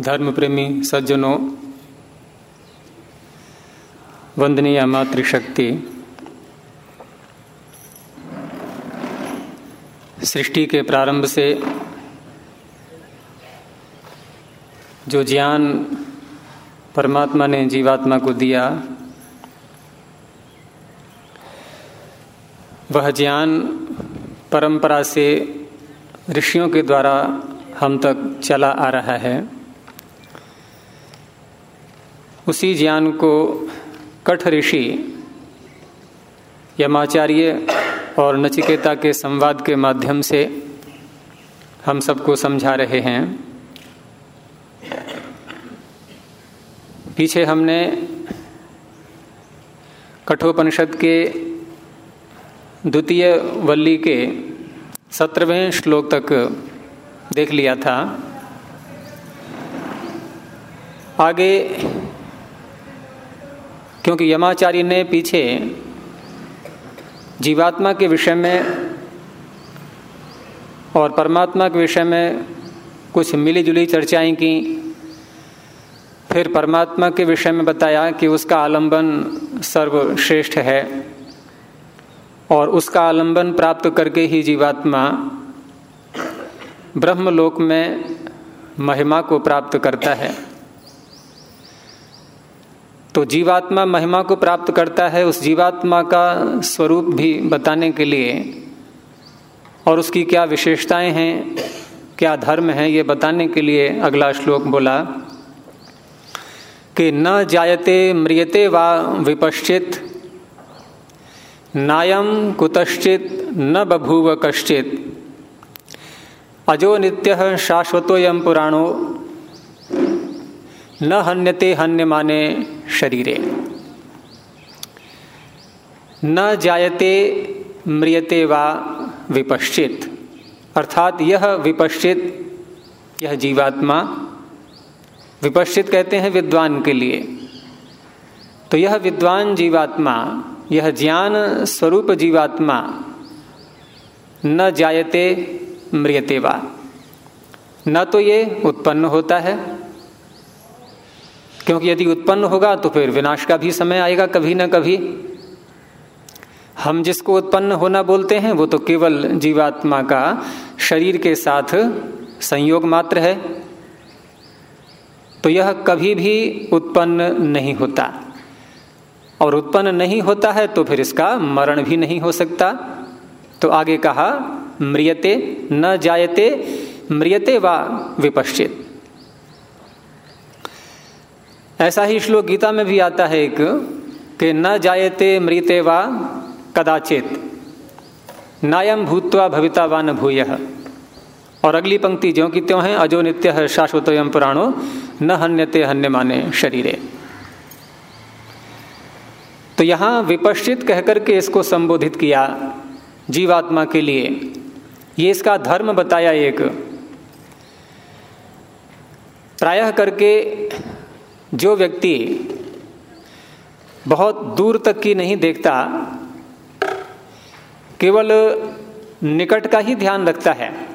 धर्म प्रेमी सज्जनों, वंदनीय मातृशक्ति, सृष्टि के प्रारंभ से जो ज्ञान परमात्मा ने जीवात्मा को दिया, वह ज्ञान परंपरा से ऋषियों के द्वारा हम तक चला आ रहा है। उसी ज्ञान को कठ ऋषि, यमाचार्य और नचिकेता के संवाद के माध्यम से हम सबको समझा रहे हैं। पीछे हमने कठोपनिषद के द्वितीय वल्ली के सत्रहवें श्लोक तक देख लिया था। आगे क्योंकि यमाचार्य ने पीछे जीवात्मा के विषय में और परमात्मा के विषय में कुछ मिली जुली चर्चाएँ की, फिर परमात्मा के विषय में बताया कि उसका आलंबन सर्वश्रेष्ठ है और उसका आलंबन प्राप्त करके ही जीवात्मा ब्रह्मलोक में महिमा को प्राप्त करता है। तो जीवात्मा महिमा को प्राप्त करता है उस जीवात्मा का स्वरूप भी बताने के लिए। और उसकी क्या विशेषताएँ हैं, क्या धर्म है, ये बताने के लिए अगला श्लोक बोला कि न जायते म्रियते वा विपश्चित नायम कुतश्चित, न बभूव कश्चित। अजो नित्य शाश्वतोयम पुराणो, न हन्यते हन्यमाने शरीरे। न जायते म्रियते वा विपश्चित। अर्थात यह विपश्चित, यह जीवात्मा, विपश्चित कहते हैं विद्वान के लिए। तो यह विद्वान जीवात्मा, यह ज्ञान स्वरूप जीवात्मा, न जायते म्रियते वा। न तो ये उत्पन्न होता है क्योंकि यदि उत्पन्न होगा तो फिर विनाश का भी समय आएगा कभी ना कभी। हम जिसको उत्पन्न होना बोलते हैं, वो तो केवल जीवात्मा का शरीर के साथ संयोग मात्र है। तो यह कभी भी उत्पन्न नहीं होता। और उत्पन्न नहीं होता है तो फिर इसका मरण भी नहीं हो सकता। तो आगे कहा म्रियते न जायते म्रियते वा विपश्चित। ऐसा ही श्लोक गीता में भी आता है एक, कि न जायते मृते वा कदाचित नायम भूतवा भविता वा न भूय। और अगली पंक्ति ज्यो की त्यों है, अजो नित्य है शाश्वतोयम पुराणो, न हन्यते हन्य माने शरीरे। तो यहाँ विपश्चित कहकर के इसको संबोधित किया जीवात्मा के लिए। ये इसका धर्म बताया एक, प्रायः करके जो व्यक्ति बहुत दूर तक की नहीं देखता, केवल निकट का ही ध्यान रखता है,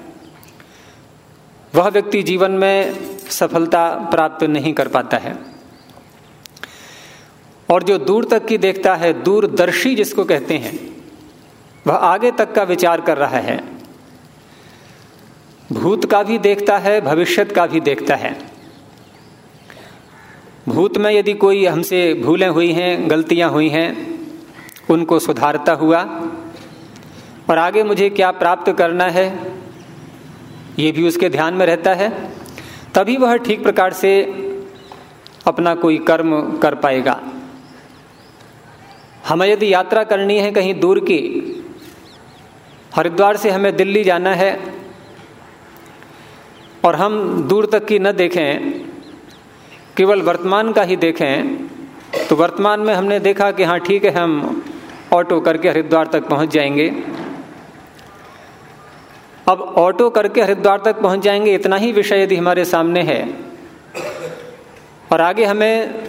वह व्यक्ति जीवन में सफलता प्राप्त नहीं कर पाता है। और जो दूर तक की देखता है, दूरदर्शी जिसको कहते हैं, वह आगे तक का विचार कर रहा है। भूत का भी देखता है भविष्यत का भी देखता है। भूत में यदि कोई हमसे भूलें हुई हैं, गलतियाँ हुई हैं, उनको सुधारता हुआ, और आगे मुझे क्या प्राप्त करना है, ये भी उसके ध्यान में रहता है, तभी वह ठीक प्रकार से अपना कोई कर्म कर पाएगा। हमें यदि यात्रा करनी है कहीं दूर की, हरिद्वार से हमें दिल्ली जाना है, और हम दूर तक की न देखें केवल वर्तमान का ही देखें तो वर्तमान में हमने देखा कि हाँ ठीक है, हम ऑटो करके हरिद्वार तक पहुँच जाएँगे। अब ऑटो करके हरिद्वार तक पहुँच जाएँगे इतना ही विषय यदि हमारे सामने है। और आगे हमें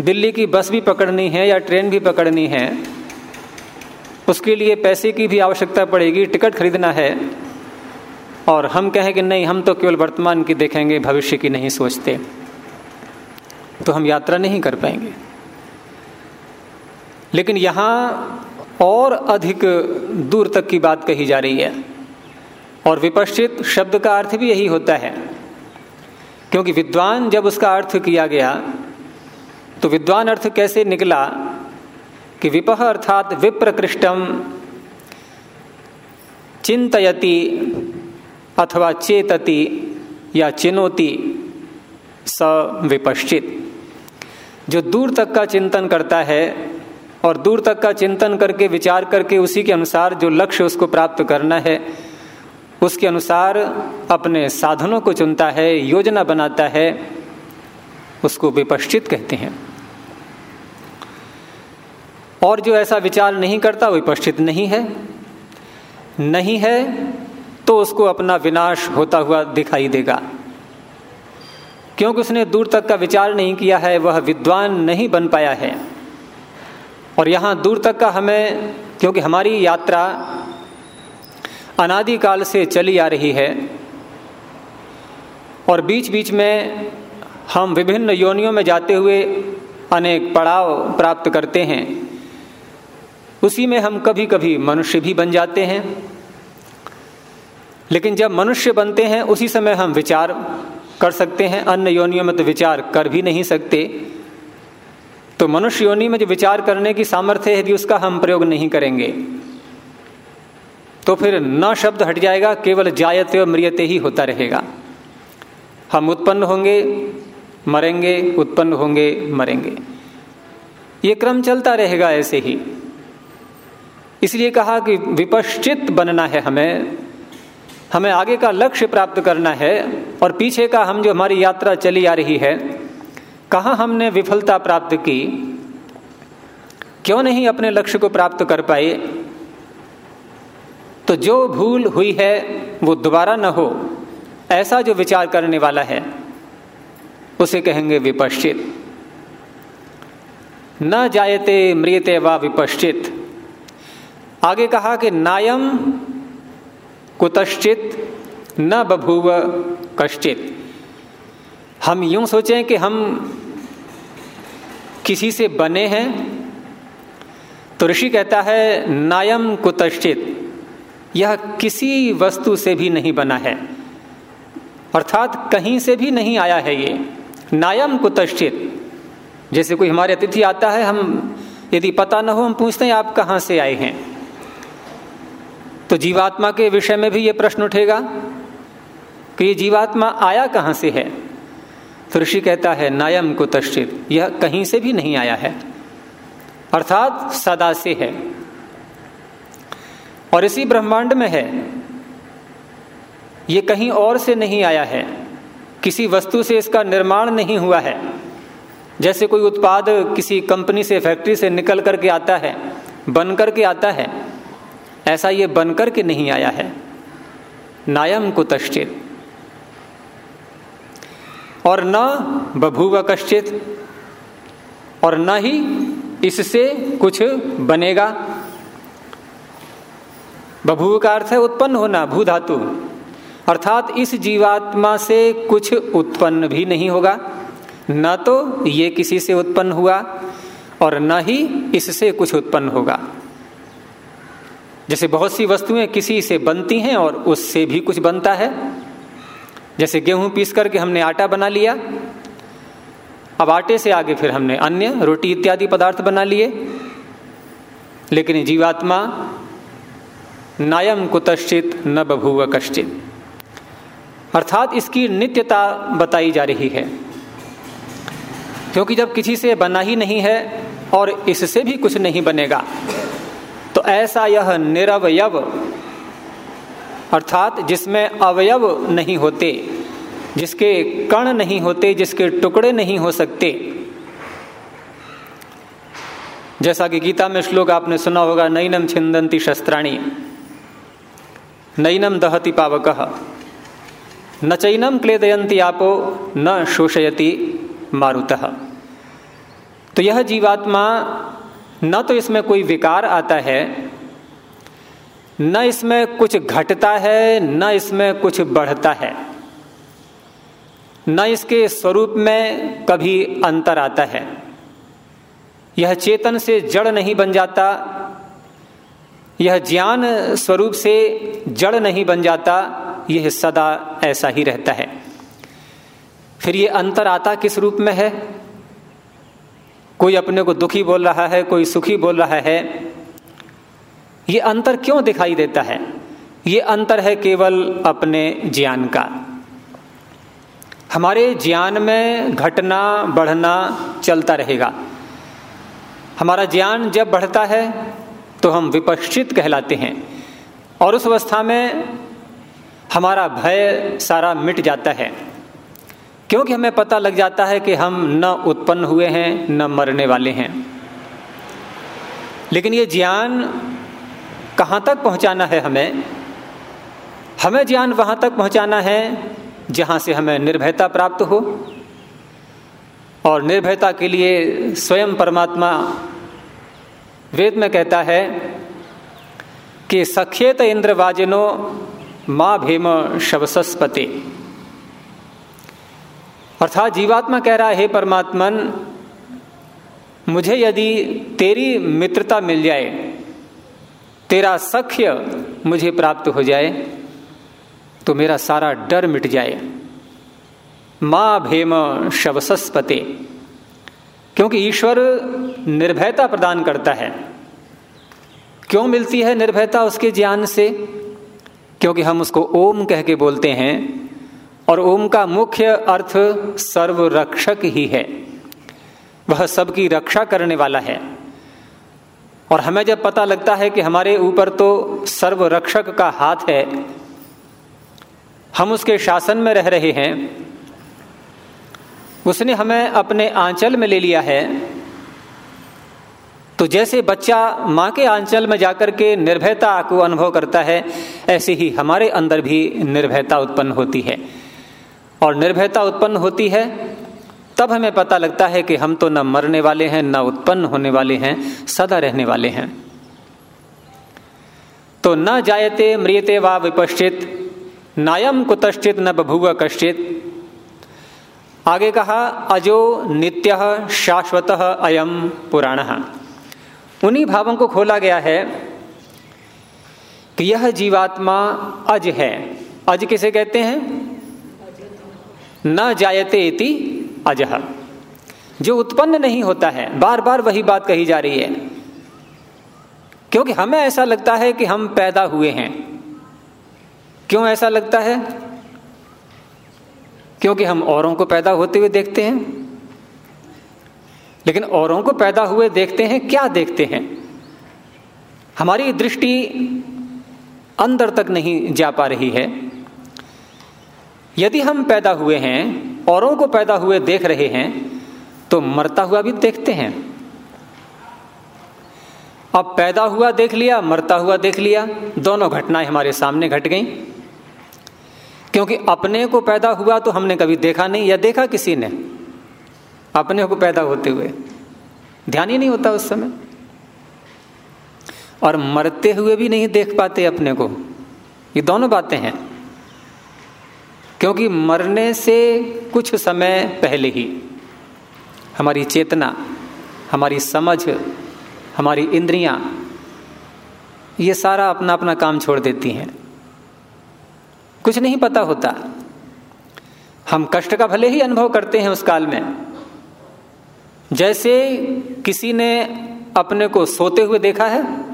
दिल्ली की बस भी पकड़नी है या ट्रेन भी पकड़नी है, उसके लिए पैसे की भी आवश्यकता पड़ेगी, टिकट खरीदना है। और हम कहें कि नहीं, हम तो केवल वर्तमान की देखेंगे, भविष्य की नहीं सोचते। तो हम यात्रा नहीं कर पाएँगे। लेकिन यहाँ और अधिक दूर तक की बात कही जा रही है। और विपश्चित शब्द का अर्थ भी यही होता है, क्योंकि विद्वान जब उसका अर्थ किया गया तो विद्वान अर्थ कैसे निकला कि विपह अर्थात विप्रकृष्टम, चिंतयति अथवा चेतति या चिनोति स विपश्चित। जो दूर तक का चिंतन करता है और दूर तक का चिंतन करके, विचार करके उसी के अनुसार जो लक्ष्य उसको प्राप्त करना है, उसके अनुसार अपने साधनों को चुनता है, योजना बनाता है, उसको विपश्चित कहते हैं। और जो ऐसा विचार नहीं करता विपश्चित नहीं है। नहीं है तो उसको अपना विनाश होता हुआ दिखाई देगा। क्योंकि उसने दूर तक का विचार नहीं किया है, वह विद्वान नहीं बन पाया है। और यहाँ दूर तक का हमें, क्योंकि हमारी यात्रा अनादिकाल से चली आ रही है, और बीच बीच में हम विभिन्न योनियों में जाते हुए अनेक पड़ाव प्राप्त करते हैं, उसी में हम कभी कभी मनुष्य भी बन जाते हैं। लेकिन जब मनुष्य बनते हैं, उसी समय हम विचार कर सकते हैं, अन्य योनियों में तो विचार कर भी नहीं सकते। तो मनुष्य योनि में जो विचार करने की सामर्थ्य है, यदि उसका हम प्रयोग नहीं करेंगे तो फिर न शब्द हट जाएगा, केवल जायते और मृियते ही होता रहेगा। हम उत्पन्न होंगे, मरेंगे, उत्पन्न होंगे, मरेंगे। ये क्रम चलता रहेगा ऐसे ही। इसलिए कहा कि विपश्चित बनना है हमें। हमें आगे का लक्ष्य प्राप्त करना है और पीछे का हम जो हमारी यात्रा चली आ रही है, कहाँ हमने विफलता प्राप्त की? क्यों नहीं अपने लक्ष्य को प्राप्त कर पाए? तो जो भूल हुई है, वो दोबारा न हो, ऐसा जो विचार करने वाला है, उसे कहेंगे विपश्चित। न जायते मृियते व विपश्चित। आगे कहा कि नायम कुतश्चित न बभूव कश्चित। हम यूँ सोचें कि हम किसी से बने हैं तो ऋषि कहता है, नायम कुतश्चित, यह किसी वस्तु से भी नहीं बना है। अर्थात कहीं से भी नहीं आया है ये। नायम कुतश्चित, जैसे कोई हमारे अतिथि आता है, हम यदि पता न हो, हम पूछते हैं, आप कहाँ से आए हैं? तो जीवात्मा के विषय में भी ये प्रश्न उठेगा कि ये जीवात्मा आया कहाँ से है? तो ऋषि कहता है, नायम को तश्चित यह कहीं से भी नहीं आया है। अर्थात सदा से है। और इसी ब्रह्मांड में है। ये कहीं और से नहीं आया है। किसी वस्तु से इसका निर्माण नहीं हुआ है। जैसे कोई उत्पाद किसी कंपनी से, फैक्ट्री से निकल करके आता है बन करके आता है ऐसा ये बनकर के नहीं आया है। नायम कुतश्चित। और न बभूव कश्चित, और न ही इससे कुछ बनेगा। बभूव का अर्थ है उत्पन्न होना भू धातु अर्थात इस जीवात्मा से कुछ उत्पन्न भी नहीं होगा। न तो ये किसी से उत्पन्न हुआ, और न ही इससे कुछ उत्पन्न होगा। जैसे बहुत सी वस्तुएँ किसी से बनती हैं और उससे भी कुछ बनता है। जैसे गेहूँ पीस करके हमने आटा बना लिया। अब आटे से आगे फिर हमने अन्य रोटी इत्यादि पदार्थ बना लिए। लेकिन जीवात्मा नायम कुतश्चित न बभूव कश्चित। अर्थात इसकी नित्यता बताई जा रही है। क्योंकि जब किसी से बना ही नहीं है और इससे भी कुछ नहीं बनेगा तो ऐसा यह निरवयव, अर्थात जिसमें अवयव नहीं होते, जिसके कण नहीं होते, जिसके टुकड़े नहीं हो सकते। जैसा कि गीता में श्लोक आपने सुना होगा नैनम छिंदंती शस्त्राणी नैनम दहति पावक, न चैनम क्लेदयंती आपो, न शोषयति मारुत। तो यह जीवात्मा न तो इसमें कोई विकार आता है, न इसमें कुछ घटता है, न इसमें कुछ बढ़ता है, न इसके स्वरूप में कभी अंतर आता है। यह चेतन से जड़ नहीं बन जाता, यह ज्ञान स्वरूप से जड़ नहीं बन जाता, यह सदा ऐसा ही रहता है। फिर ये अंतर आता किस रूप में है? कोई अपने को दुखी बोल रहा है, कोई सुखी बोल रहा है, ये अंतर क्यों दिखाई देता है? ये अंतर है केवल अपने ज्ञान का। हमारे ज्ञान में घटना, बढ़ना चलता रहेगा। हमारा ज्ञान जब बढ़ता है तो हम विपक्षित कहलाते हैं और उस अवस्था में हमारा भय सारा मिट जाता है। क्योंकि हमें पता लग जाता है कि हम न उत्पन्न हुए हैं, न मरने वाले हैं। लेकिन ये ज्ञान कहाँ तक पहुँचाना है हमें? हमें ज्ञान वहाँ तक पहुँचाना है जहाँ से हमें निर्भयता प्राप्त हो। और निर्भयता के लिए स्वयं परमात्मा वेद में कहता है कि सखेत इंद्रवाजिनो माँ भीम शवसस्पति। अर्थात जीवात्मा कह रहा है परमात्मन, मुझे यदि तेरी मित्रता मिल जाए, तेरा सख्य मुझे प्राप्त हो जाए तो मेरा सारा डर मिट जाए। माँ भेम शवसस्पते। क्योंकि ईश्वर निर्भयता प्रदान करता है। क्यों मिलती है निर्भयता उसके ज्ञान से? क्योंकि हम उसको ओम कह के बोलते हैं। और ओम का मुख्य अर्थ सर्वरक्षक ही है। वह सबकी रक्षा करने वाला है। और हमें जब पता लगता है कि हमारे ऊपर तो सर्वरक्षक का हाथ है, हम उसके शासन में रह रहे हैं। उसने हमें अपने आंचल में ले लिया है। तो जैसे बच्चा माँ के आंचल में जाकर के निर्भयता को अनुभव करता है, ऐसे ही हमारे अंदर भी निर्भयता उत्पन्न होती है। और निर्भयता उत्पन्न होती है, तब हमें पता लगता है कि हम तो न मरने वाले हैं, न उत्पन्न होने वाले हैं, सदा रहने वाले हैं। तो न जायते म्रियते वा विपश्चित, नायम कुतश्चित न बभुव कश्चित। आगे कहा, अजो नित्य शाश्वत अयम पुराण। उन्हीं भावों को खोला गया है कि यह जीवात्मा अज है। अज किसे कहते हैं? न जायते इति अजह। जो उत्पन्न नहीं होता है बार बार वही बात कही जा रही है। क्योंकि हमें ऐसा लगता है कि हम पैदा हुए हैं। क्यों ऐसा लगता है? क्योंकि हम औरों को पैदा होते हुए देखते हैं। लेकिन औरों को पैदा हुए देखते हैं, क्या देखते हैं? हमारी दृष्टि अंदर तक नहीं जा पा रही है। यदि हम पैदा हुए हैं, औरों को पैदा हुए देख रहे हैं तो मरता हुआ भी देखते हैं। अब पैदा हुआ देख लिया, मरता हुआ देख लिया, दोनों घटनाएँ हमारे सामने घट गई। क्योंकि अपने को पैदा हुआ तो हमने कभी देखा नहीं, या देखा किसी ने, अपने को पैदा होते हुए। ध्यान ही नहीं होता उस समय। और मरते हुए भी नहीं देख पाते अपने को। ये दोनों बातें हैं। क्योंकि मरने से कुछ समय पहले ही हमारी चेतना, हमारी समझ, हमारी इंद्रियाँ, ये सारा अपना अपना काम छोड़ देती हैं। कुछ नहीं पता होता। हम कष्ट का भले ही अनुभव करते हैं उस काल में। जैसे किसी ने अपने को सोते हुए देखा है,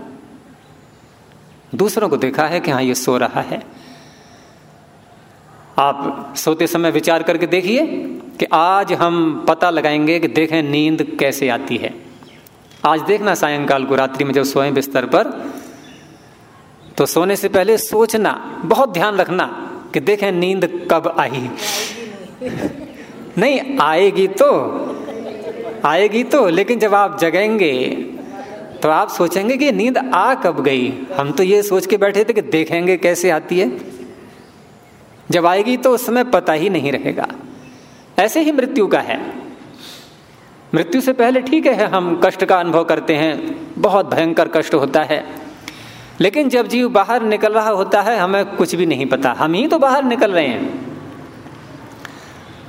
दूसरों को देखा है कि हाँ ये सो रहा है। आप सोते समय विचार करके देखिए कि आज हम पता लगाएँगे कि देखें नींद कैसे आती है। आज देखना सायंकाल को, रात्रि में जब सोए बिस्तर पर तो सोने से पहले सोचना, बहुत ध्यान रखना कि देखें नींद कब आई। नहीं, आएगी तो आएगी तो लेकिन जब आप जगेंगे तो आप सोचेंगे कि नींद आ कब गई। हम तो ये सोच के बैठे थे कि देखेंगे कैसे आती है। जब आएगी तो उस समय पता ही नहीं रहेगा। ऐसे ही मृत्यु का है। मृत्यु से पहले ठीक है, हम कष्ट का अनुभव करते हैं, बहुत भयंकर कष्ट होता है। लेकिन जब जीव बाहर निकल रहा होता है, हमें कुछ भी नहीं पता। हम ही तो बाहर निकल रहे हैं।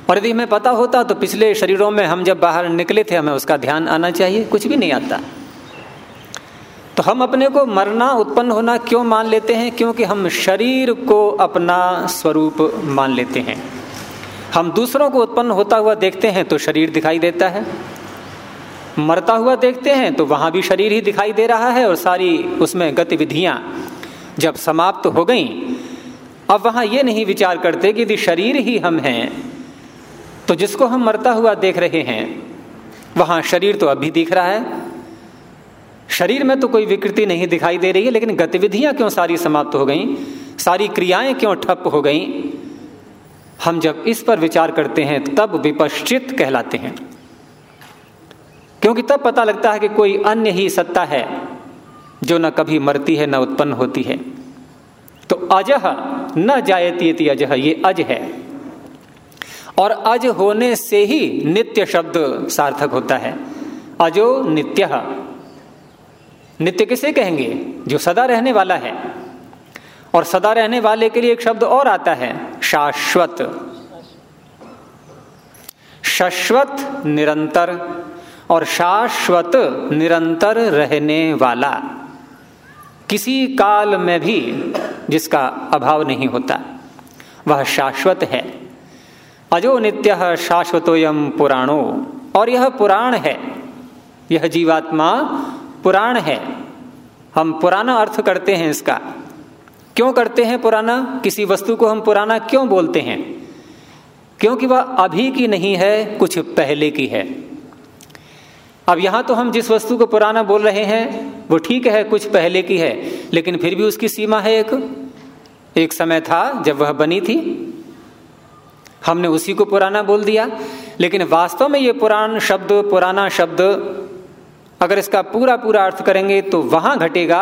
और यदि हमें पता होता तो पिछले शरीरों में हम जब बाहर निकले थे, हमें उसका ध्यान आना चाहिए, कुछ भी नहीं आता। तो हम अपने को मरना, उत्पन्न होना क्यों मान लेते हैं? क्योंकि हम शरीर को अपना स्वरूप मान लेते हैं। हम दूसरों को उत्पन्न होता हुआ देखते हैं तो शरीर दिखाई देता है। मरता हुआ देखते हैं तो वहाँ भी शरीर ही दिखाई दे रहा है और सारी उसमें गतिविधियाँ जब समाप्त हो गई, अब वहाँ ये नहीं विचार करते कि यदि शरीर ही हम हैं तो जिसको हम मरता हुआ देख रहे हैं, वहाँ शरीर तो अभी दिख रहा है। शरीर में तो कोई विकृति नहीं दिखाई दे रही है, लेकिन गतिविधियाँ क्यों सारी समाप्त हो गई? सारी क्रियाएँ क्यों ठप हो गई? हम जब इस पर विचार करते हैं, तब विपश्चित कहलाते हैं। क्योंकि तब पता लगता है कि कोई अन्य ही सत्ता है, जो न कभी मरती है, न उत्पन्न होती है। तो अजह न जायती अजह, ये अज है। और अज होने से ही नित्य शब्द सार्थक होता है। अजो नित्य। नित्य किसे कहेंगे? जो सदा रहने वाला है। और सदा रहने वाले के लिए एक शब्द और आता है, शाश्वत। शाश्वत निरंतर और शाश्वत निरंतर रहने वाला। किसी काल में भी जिसका अभाव नहीं होता, वह शाश्वत है। अजो नित्य शाश्वतोयम पुराणो। और यह पुराण है। यह जीवात्मा पुराण है। हम पुराना अर्थ करते हैं इसका। क्यों करते हैं पुराना? किसी वस्तु को हम पुराना क्यों बोलते हैं? क्योंकि वह अभी की नहीं है, कुछ पहले की है। अब यहाँ तो हम जिस वस्तु को पुराना बोल रहे हैं, वो ठीक है, कुछ पहले की है, लेकिन फिर भी उसकी सीमा है एक। एक समय था जब वह बनी थी। हमने उसी को पुराना बोल दिया, लेकिन वास्तव में ये पुरान शब्द, पुराना शब्द अगर इसका पूरा पूरा अर्थ करेंगे तो वहाँ घटेगा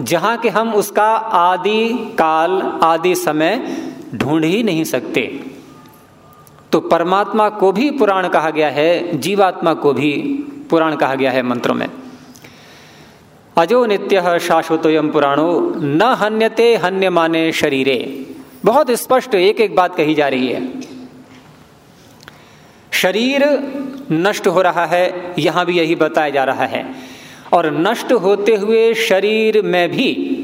जहाँ के हम उसका आदि काल, आदि समय ढूंढ ही नहीं सकते। तो परमात्मा को भी पुराण कहा गया है, जीवात्मा को भी पुराण कहा गया है मंत्रों में। अजो नित्य शाश्वतोयम पुराणो, न हन्यते हन्य माने शरीरे। बहुत स्पष्ट एक एक बात कही जा रही है। शरीर नष्ट हो रहा है, यहाँ भी यही बताया जा रहा है। और नष्ट होते हुए शरीर में भी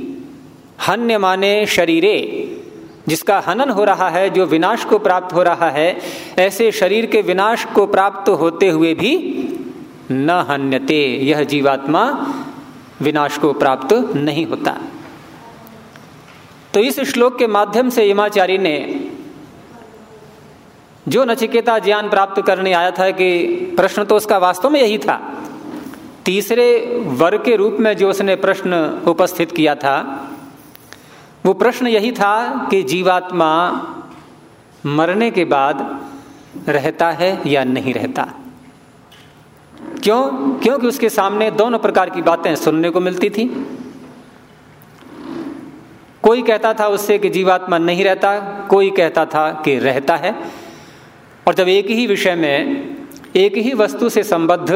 हन्य माने शरीरे, जिसका हनन हो रहा है, जो विनाश को प्राप्त हो रहा है, ऐसे शरीर के विनाश को प्राप्त होते हुए भी न हन्यते, यह जीवात्मा विनाश को प्राप्त नहीं होता। तो इस श्लोक के माध्यम से यमाचारी ने जो नचिकेता ज्ञान प्राप्त करने आया था कि प्रश्न तो उसका वास्तव में यही था। तीसरे वर्ग के रूप में जो उसने प्रश्न उपस्थित किया था, वो प्रश्न यही था कि जीवात्मा मरने के बाद रहता है या नहीं रहता। क्यों? क्योंकि उसके सामने दोनों प्रकार की बातें सुनने को मिलती थी। कोई कहता था उससे कि जीवात्मा नहीं रहता, कोई कहता था कि रहता है। और जब एक ही विषय में, एक ही वस्तु से संबद्ध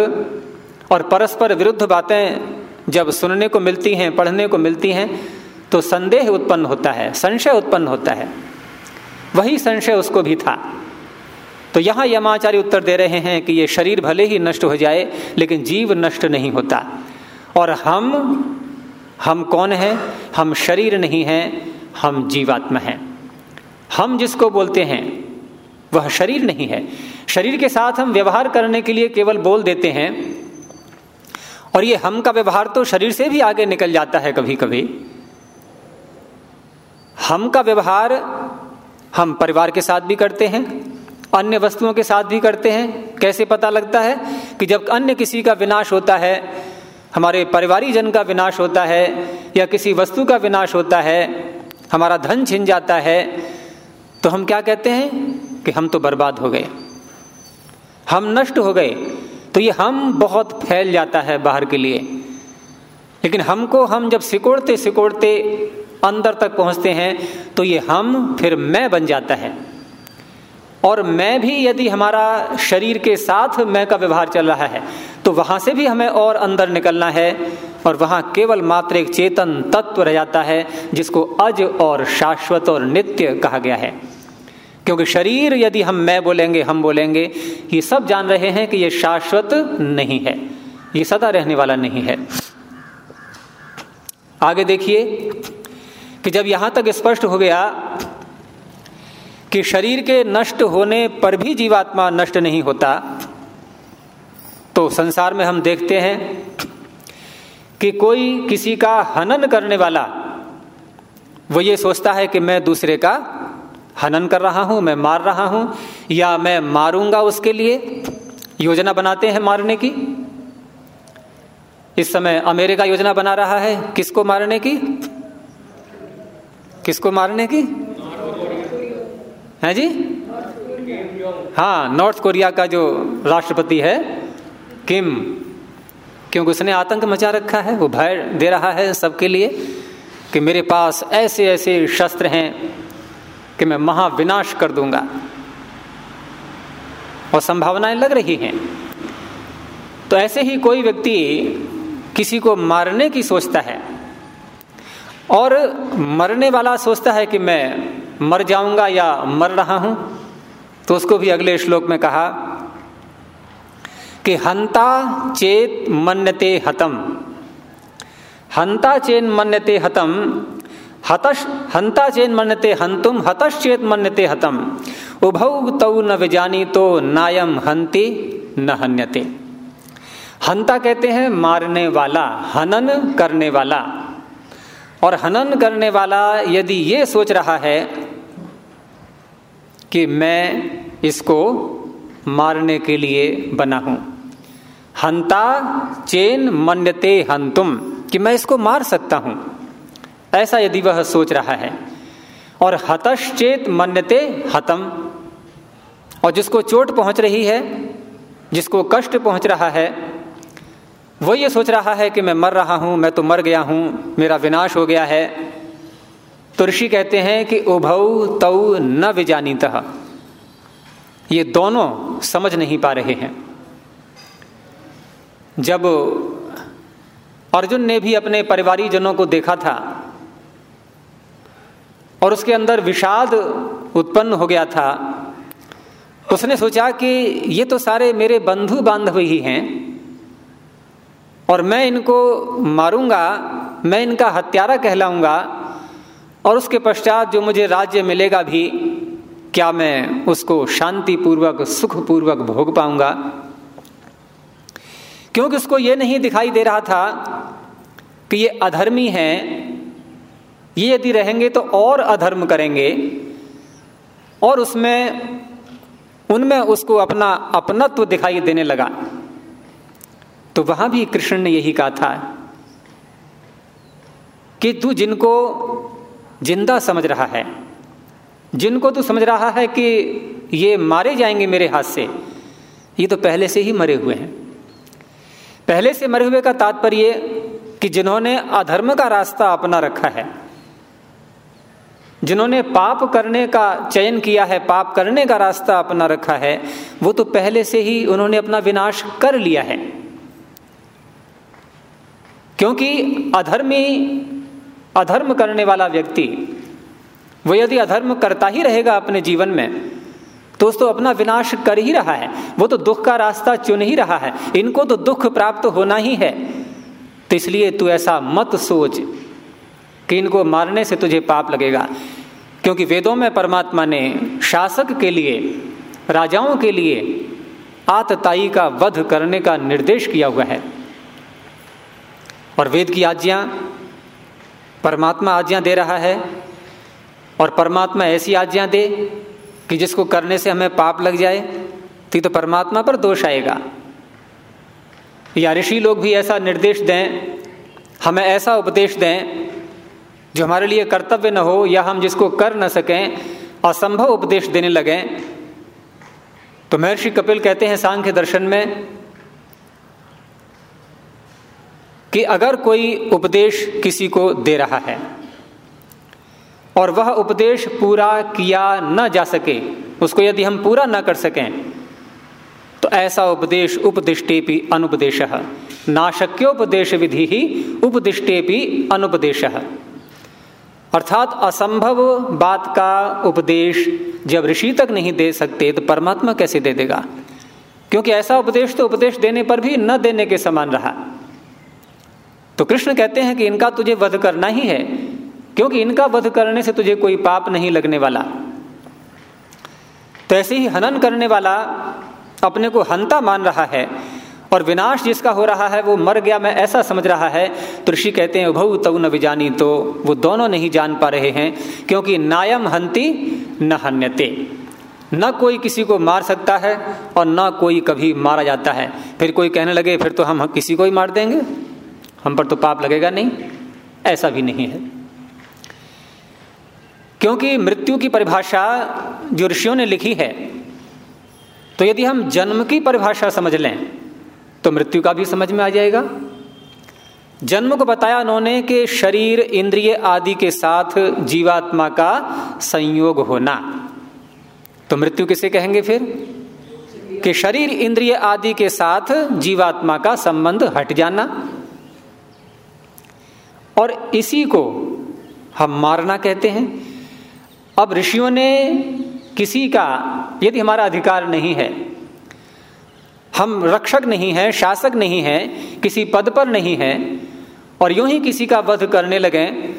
और परस्पर विरुद्ध बातें जब सुनने को मिलती हैं, पढ़ने को मिलती हैं तो संदेह उत्पन्न होता है, संशय उत्पन्न होता है। वही संशय उसको भी था। तो यहाँ यमाचार्य उत्तर दे रहे हैं कि ये शरीर भले ही नष्ट हो जाए, लेकिन जीव नष्ट नहीं होता। और हम हम कौन हैं? हम शरीर नहीं हैं, हम जीवात्मा हैं। हम जिसको बोलते हैं वह शरीर नहीं है। शरीर के साथ हम व्यवहार करने के लिए केवल बोल देते हैं, और ये हम का व्यवहार तो शरीर से भी आगे निकल जाता है कभी कभी हम का व्यवहार हम परिवार के साथ भी करते हैं, अन्य वस्तुओं के साथ भी करते हैं। कैसे पता लगता है कि जब अन्य किसी का विनाश होता है, हमारे परिवारी जन का विनाश होता है, या किसी वस्तु का विनाश होता है, हमारा धन छिन जाता है तो हम क्या कहते हैं? कि हम तो बर्बाद हो गए। हम नष्ट हो गए। तो ये हम बहुत फैल जाता है बाहर के लिए। लेकिन हमको हम जब सिकोड़ते सिकोड़ते अंदर तक पहुँचते हैं तो ये हम फिर मैं बन जाता है। और मैं भी यदि हमारा शरीर के साथ मैं का व्यवहार चल रहा है तो वहाँ से भी हमें और अंदर निकलना है और वहाँ केवल मात्र एक चेतन तत्व रह जाता है, जिसको अज और शाश्वत और नित्य कहा गया है। क्योंकि शरीर यदि हम मैं बोलेंगे, हम बोलेंगे, ये सब जान रहे हैं कि ये शाश्वत नहीं है, ये सदा रहने वाला नहीं है। आगे देखिए कि जब यहाँ तक स्पष्ट हो गया कि शरीर के नष्ट होने पर भी जीवात्मा नष्ट नहीं होता तो संसार में हम देखते हैं कि कोई किसी का हनन करने वाला, वो ये सोचता है कि मैं दूसरे का हनन कर रहा हूँ, मैं मार रहा हूँ, या मैं मारूँगा उसके लिए? योजना बनाते हैं मारने की। इस समय अमेरिका योजना बना रहा है, किसको मारने की? किसको मारने की? है जी? हाँ नॉर्थ कोरिया का जो राष्ट्रपति है, किम, क्योंकि उसने आतंक मचा रखा है, वो भय दे रहा है सबके लिए कि मेरे पास ऐसे ऐसे शस्त्र हैं कि मैं महाविनाश कर दूँगा। और संभावनाएँ लग रही हैं। तो ऐसे ही कोई व्यक्ति किसी को मारने की सोचता है और मरने वाला सोचता है कि मैं मर जाऊँगा या मर रहा हूँ तो उसको भी अगले श्लोक में कहा कि हंता चेत मन्यते हतम। हंता चेन मन्यते हतम हतश हंता चेन मन्यते हंतुम हतश्चेत मन्यते हतम। उभौ तौ न विजानी तो नायम हंति न हन्यते। हंता कहते हैं, मारने वाला, हनन करने वाला। और हनन करने वाला यदि ये सोच रहा है कि मैं इसको मारने के लिए बना हूँ हंता चेन मन्यते हंतुम कि मैं इसको मार सकता हूँ। ऐसा यदि वह सोच रहा है। और हतश्चेत मन्यते हतम। और जिसको चोट पहुँच रही है, जिसको कष्ट पहुँच रहा है, वो ये सोच रहा है कि मैं मर रहा हूँ, मैं तो मर गया हूँ, मेरा विनाश हो गया है। तो ऋषि कहते हैं कि उभौ तऊ न विजानीत। ये दोनों समझ नहीं पा रहे हैं। जब अर्जुन ने भी अपने परिवारीजनों को देखा था और उसके अंदर विषाद उत्पन्न हो गया था। उसने सोचा कि ये तो सारे मेरे बंधु बांधव ही हैं और मैं इनको मारूँगा, मैं इनका हत्यारा कहलाऊँगा और उसके पश्चात जो मुझे राज्य मिलेगा भी, क्या मैं उसको शांतिपूर्वक, सुखपूर्वक भोग पाऊँगा? क्योंकि उसको ये नहीं दिखाई दे रहा था कि ये अधर्मी हैं ये यदि रहेंगे तो और अधर्म करेंगे और उसमें, उनमें उसको अपना अपनत्व दिखाई देने लगा। तो वहाँ भी कृष्ण ने यही कहा था कि तू जिनको ज़िंदा समझ रहा है, जिनको तू समझ रहा है कि ये मारे जाएँगे मेरे हाथ से, ये तो पहले से ही मरे हुए हैं। पहले से मरे हुए का तात्पर्य कि जिन्होंने अधर्म का रास्ता अपना रखा है जिन्होंने पाप करने का चयन किया है, पाप करने का रास्ता अपना रखा है, वो तो पहले से ही उन्होंने अपना विनाश कर लिया है। क्योंकि अधर्मी, अधर्म करने वाला व्यक्ति, वो यदि अधर्म करता ही रहेगा अपने जीवन में तो उसको अपना विनाश कर ही रहा है। वो तो दुख का रास्ता चुन ही रहा है। इनको तो दुख प्राप्त होना ही है। तो इसलिए तू ऐसा मत सोच। कि इनको मारने से तुझे पाप लगेगा। क्योंकि वेदों में परमात्मा ने शासक के लिए, राजाओं के लिए आतताई का वध करने का निर्देश किया हुआ है। और वेद की आज्ञा, परमात्मा आज्ञा दे रहा है और परमात्मा ऐसी आज्ञा दे कि जिसको करने से हमें पाप लग जाए तो तो परमात्मा पर दोष आएगा। या ऋषि लोग भी ऐसा निर्देश दें, हमें ऐसा उपदेश दें जो हमारे लिए कर्तव्य न हो या हम जिसको कर न सकें, असंभव उपदेश देने लगें। तो महर्षि कपिल कहते हैं सांख्य दर्शन में कि अगर कोई उपदेश किसी को दे रहा है और वह उपदेश पूरा किया न जा सके, उसको यदि हम पूरा न कर सकें तो ऐसा उपदेश उपदिष्टे भी अनुपदेश। नाशक्योपदेश विधि ही उपदिष्टे भी अनुपदेश। अर्थात असंभव बात का उपदेश जब ऋषि तक नहीं दे सकते तो परमात्मा कैसे दे देगा? क्योंकि ऐसा उपदेश तो उपदेश देने पर भी न देने के समान रहा। तो कृष्ण कहते हैं कि इनका तुझे वध करना ही है, क्योंकि इनका वध करने से तुझे कोई पाप नहीं लगने वाला। तो ऐसे ही हनन करने वाला अपने को हंता मान रहा है। और विनाश जिसका हो रहा है, वो मर गया, मैं ऐसा समझ रहा है। तो ऋषि कहते हैं उभऊ तव न विजानी तो। वो दोनों नहीं जान पा रहे हैं, क्योंकि नायम हंति न हन्यते। न कोई किसी को मार सकता है और न कोई कभी मारा जाता है। फिर कोई कहने लगे, फिर तो हम किसी को ही मार देंगे। हम पर तो पाप लगेगा नहीं। ऐसा भी नहीं है। क्योंकि मृत्यु की परिभाषा जो ऋषियों ने लिखी है तो यदि हम जन्म की परिभाषा समझ लें तो मृत्यु का भी समझ में आ जाएगा। जन्म को बताया उन्होंने कि शरीर, इंद्रिय आदि के साथ जीवात्मा का संयोग होना। तो मृत्यु किसे कहेंगे फिर? कि शरीर, इंद्रिय आदि के साथ जीवात्मा का संबंध हट जाना। और इसी को हम मारना कहते हैं। अब ऋषियों ने किसी का, यदि हमारा अधिकार नहीं है हम रक्षक नहीं हैं, शासक नहीं हैं, किसी पद पर नहीं हैं, और यूँ ही किसी का वध करने लगे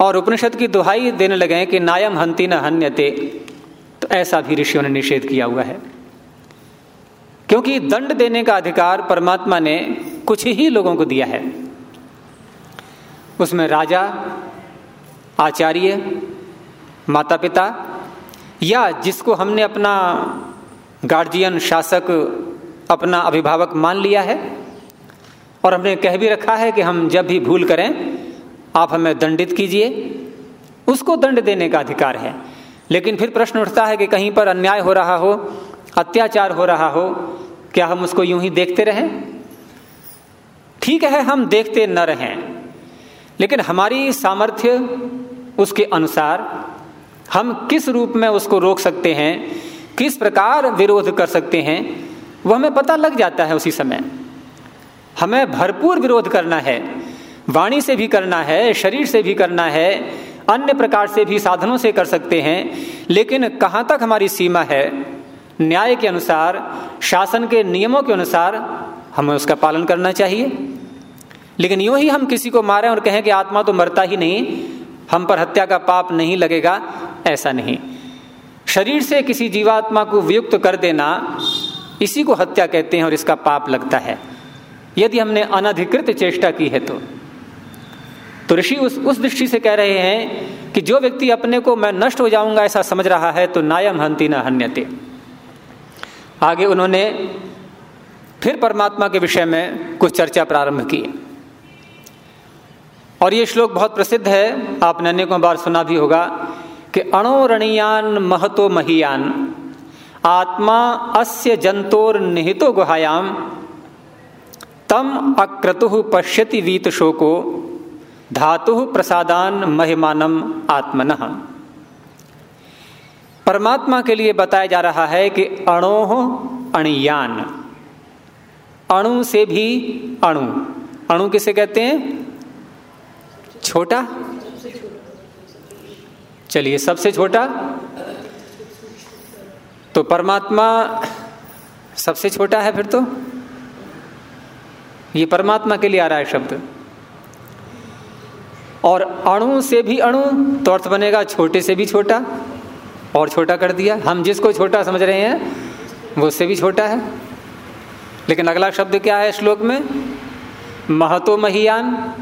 और उपनिषद की दुहाई देने लगे कि नायम हंति न हन्यते। तो ऐसा भी ऋषियों ने निषेध किया हुआ है। क्योंकि दंड देने का अधिकार परमात्मा ने कुछ ही लोगों को दिया है। उसमें राजा, आचार्य माता पिता या जिसको हमने अपना गार्जियन शासक अपना अभिभावक मान लिया है और हमने कह भी रखा है कि हम जब भी भूल करें, आप हमें दंडित कीजिए। उसको दंड देने का अधिकार है। लेकिन फिर प्रश्न उठता है कि कहीं पर अन्याय हो रहा हो, अत्याचार हो रहा हो, क्या हम उसको यूँ ही देखते रहें? ठीक है, हम देखते न रहें। लेकिन हमारी सामर्थ्य उसके अनुसार हम किस रूप में उसको रोक सकते हैं, किस प्रकार विरोध कर सकते हैं वो हमें पता लग जाता है उसी समय। हमें भरपूर विरोध करना है, वाणी से भी करना है, शरीर से भी करना है, अन्य प्रकार से भी साधनों से कर सकते हैं, लेकिन कहाँ तक हमारी सीमा है? न्याय के अनुसार, शासन के नियमों के अनुसार हमें उसका पालन करना चाहिए। लेकिन यूँ ही हम किसी को मारें और कहें कि आत्मा तो मरता ही नहीं, हम पर हत्या का पाप नहीं लगेगा, ऐसा नहीं। शरीर से किसी जीवात्मा को वियुक्त कर देना इसी को हत्या कहते हैं और इसका पाप लगता है। यदि हमने अनधिकृत चेष्टा की है तो। तो ऋषि उस उस दृष्टि से कह रहे हैं कि जो व्यक्ति अपने को मैं नष्ट हो जाऊँगा ऐसा समझ रहा है तो नायम हंती न हन्यते। आगे उन्होंने फिर परमात्मा के विषय में कुछ चर्चा प्रारंभ की। और ये श्लोक बहुत प्रसिद्ध है आपने अनेकों बार सुना भी होगा कि अणोरणीयान महतो महियान। आत्मा अस्य जंतोर निहितो गुहायाम, तम अक्रतु पश्यति वीत शोको धातु प्रसादान महिमानम आत्मन। परमात्मा के लिए बताया जा रहा है कि अणोह अणियान। अणु से भी अणु। अणु किसे कहते हैं? छोटा? चलिए, सबसे छोटा? तो परमात्मा सबसे छोटा है फिर तो? ये परमात्मा के लिए आ रहा है शब्द। और अणु से भी अणु तो अर्थ बनेगा छोटे से भी छोटा, और छोटा कर दिया। हम जिसको छोटा समझ रहे हैं, वो उससे भी छोटा है। लेकिन अगला शब्द क्या है श्लोक में? महतो महियान,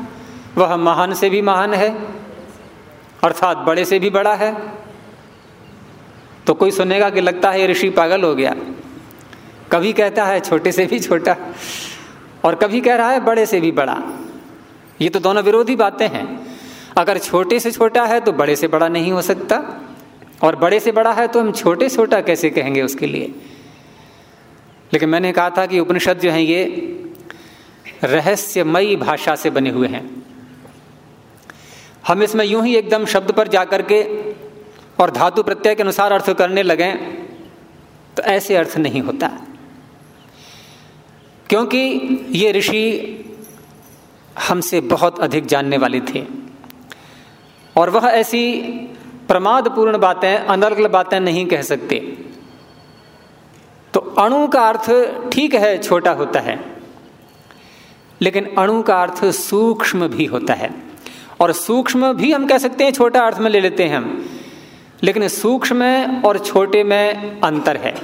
वह महान से भी महान है, अर्थात बड़े से भी बड़ा है। तो कोई सुनेगा कि लगता है ऋषि पागल हो गया। कभी कहता है, छोटे से भी छोटा। और कभी कह रहा है, बड़े से भी बड़ा। ये तो दोनों विरोधी बातें हैं। अगर छोटे से छोटा है तो बड़े से बड़ा नहीं हो सकता, और बड़े से बड़ा है तो हम छोटे छोटा कैसे कहेंगे उसके लिए? लेकिन मैंने कहा था कि उपनिषद जो है ये रहस्यमयी भाषा से बने हुए हैं। हम इसमें यूँ ही एकदम शब्द पर जाकर के और धातु प्रत्यय के अनुसार अर्थ करने लगे तो ऐसे अर्थ नहीं होता। क्योंकि ये ऋषि हमसे बहुत अधिक जानने वाले थे। और वह ऐसी प्रमादपूर्ण बातें, अनर्गल बातें नहीं कह सकते। तो अणु का अर्थ ठीक है, छोटा होता है। लेकिन अणु का अर्थ सूक्ष्म भी होता है। और सूक्ष्म भी हम कह सकते हैं, छोटा अर्थ में ले लेते हैं हम। लेकिन सूक्ष्म में और छोटे में अंतर है।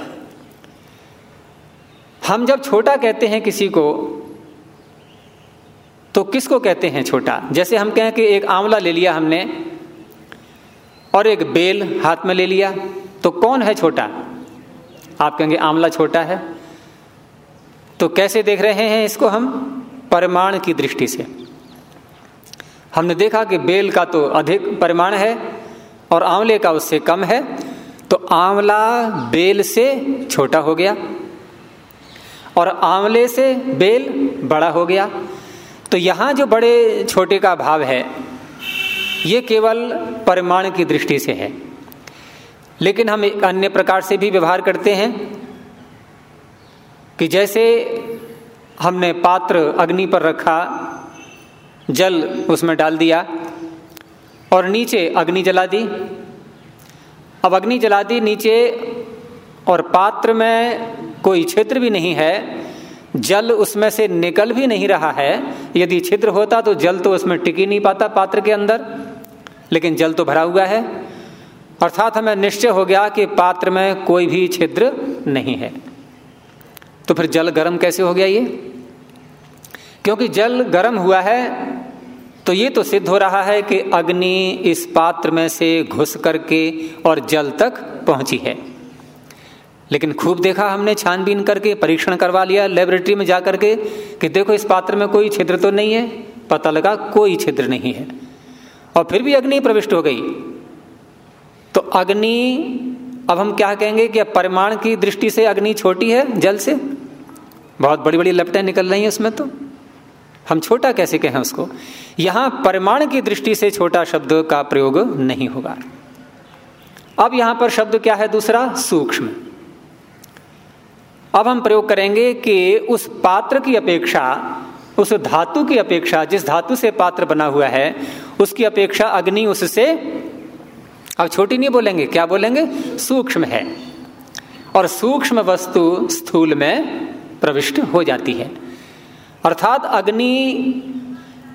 हम जब छोटा कहते हैं किसी को तो किसको कहते हैं छोटा? जैसे हम कहें कि एक आंवला ले लिया हमने, और एक बेल हाथ में ले लिया तो कौन है छोटा? आप कहेंगे, आंवला छोटा है। तो कैसे देख रहे हैं इसको हम? परिमाण की दृष्टि से। हमने देखा कि बेल का तो अधिक परिमाण है और आंवले का उससे कम है तो आंवला बेल से छोटा हो गया और आंवले से बेल बड़ा हो गया। तो यहाँ जो बड़े छोटे का भाव है, ये केवल परिमाण की दृष्टि से है। लेकिन हम एक अन्य प्रकार से भी व्यवहार करते हैं कि जैसे हमने पात्र अग्नि पर रखा, जल उसमें डाल दिया और नीचे अग्नि जला दी। अब अग्नि जला दी नीचे और पात्र में कोई छिद्र भी नहीं है, जल उसमें से निकल भी नहीं रहा है। यदि छिद्र होता तो जल तो उसमें टिक नहीं पाता पात्र के अंदर, लेकिन जल तो भरा हुआ है। अर्थात हमें निश्चय हो गया कि पात्र में कोई भी छिद्र नहीं है। तो फिर जल गर्म कैसे हो गया ये? क्योंकि जल गर्म हुआ है तो ये तो सिद्ध हो रहा है कि अग्नि इस पात्र में से घुस करके और जल तक पहुँची है। लेकिन खूब देखा हमने, छानबीन करके, परीक्षण करवा लिया लेबोरेटरी में जाकर के कि देखो इस पात्र में कोई छिद्र तो नहीं है, पता लगा कोई छिद्र नहीं है। और फिर भी अग्नि प्रविष्ट हो गई। तो अग्नि, अब हम क्या कहेंगे कि परिमाण की दृष्टि से अग्नि छोटी है, जल से। बहुत बड़ी बड़ी लपटें निकल रही हैं उसमें तो। हम छोटा कैसे कहें उसको? यहाँ परिमाण की दृष्टि से छोटा शब्द का प्रयोग नहीं होगा। अब यहाँ पर शब्द क्या है दूसरा? सूक्ष्म। अब हम प्रयोग करेंगे कि उस पात्र की अपेक्षा, उस धातु की अपेक्षा, जिस धातु से पात्र बना हुआ है, उसकी अपेक्षा अग्नि उससे, अब छोटी नहीं बोलेंगे, क्या बोलेंगे? सूक्ष्म है। और सूक्ष्म वस्तु स्थूल में प्रविष्ट हो जाती है। अर्थात अग्नि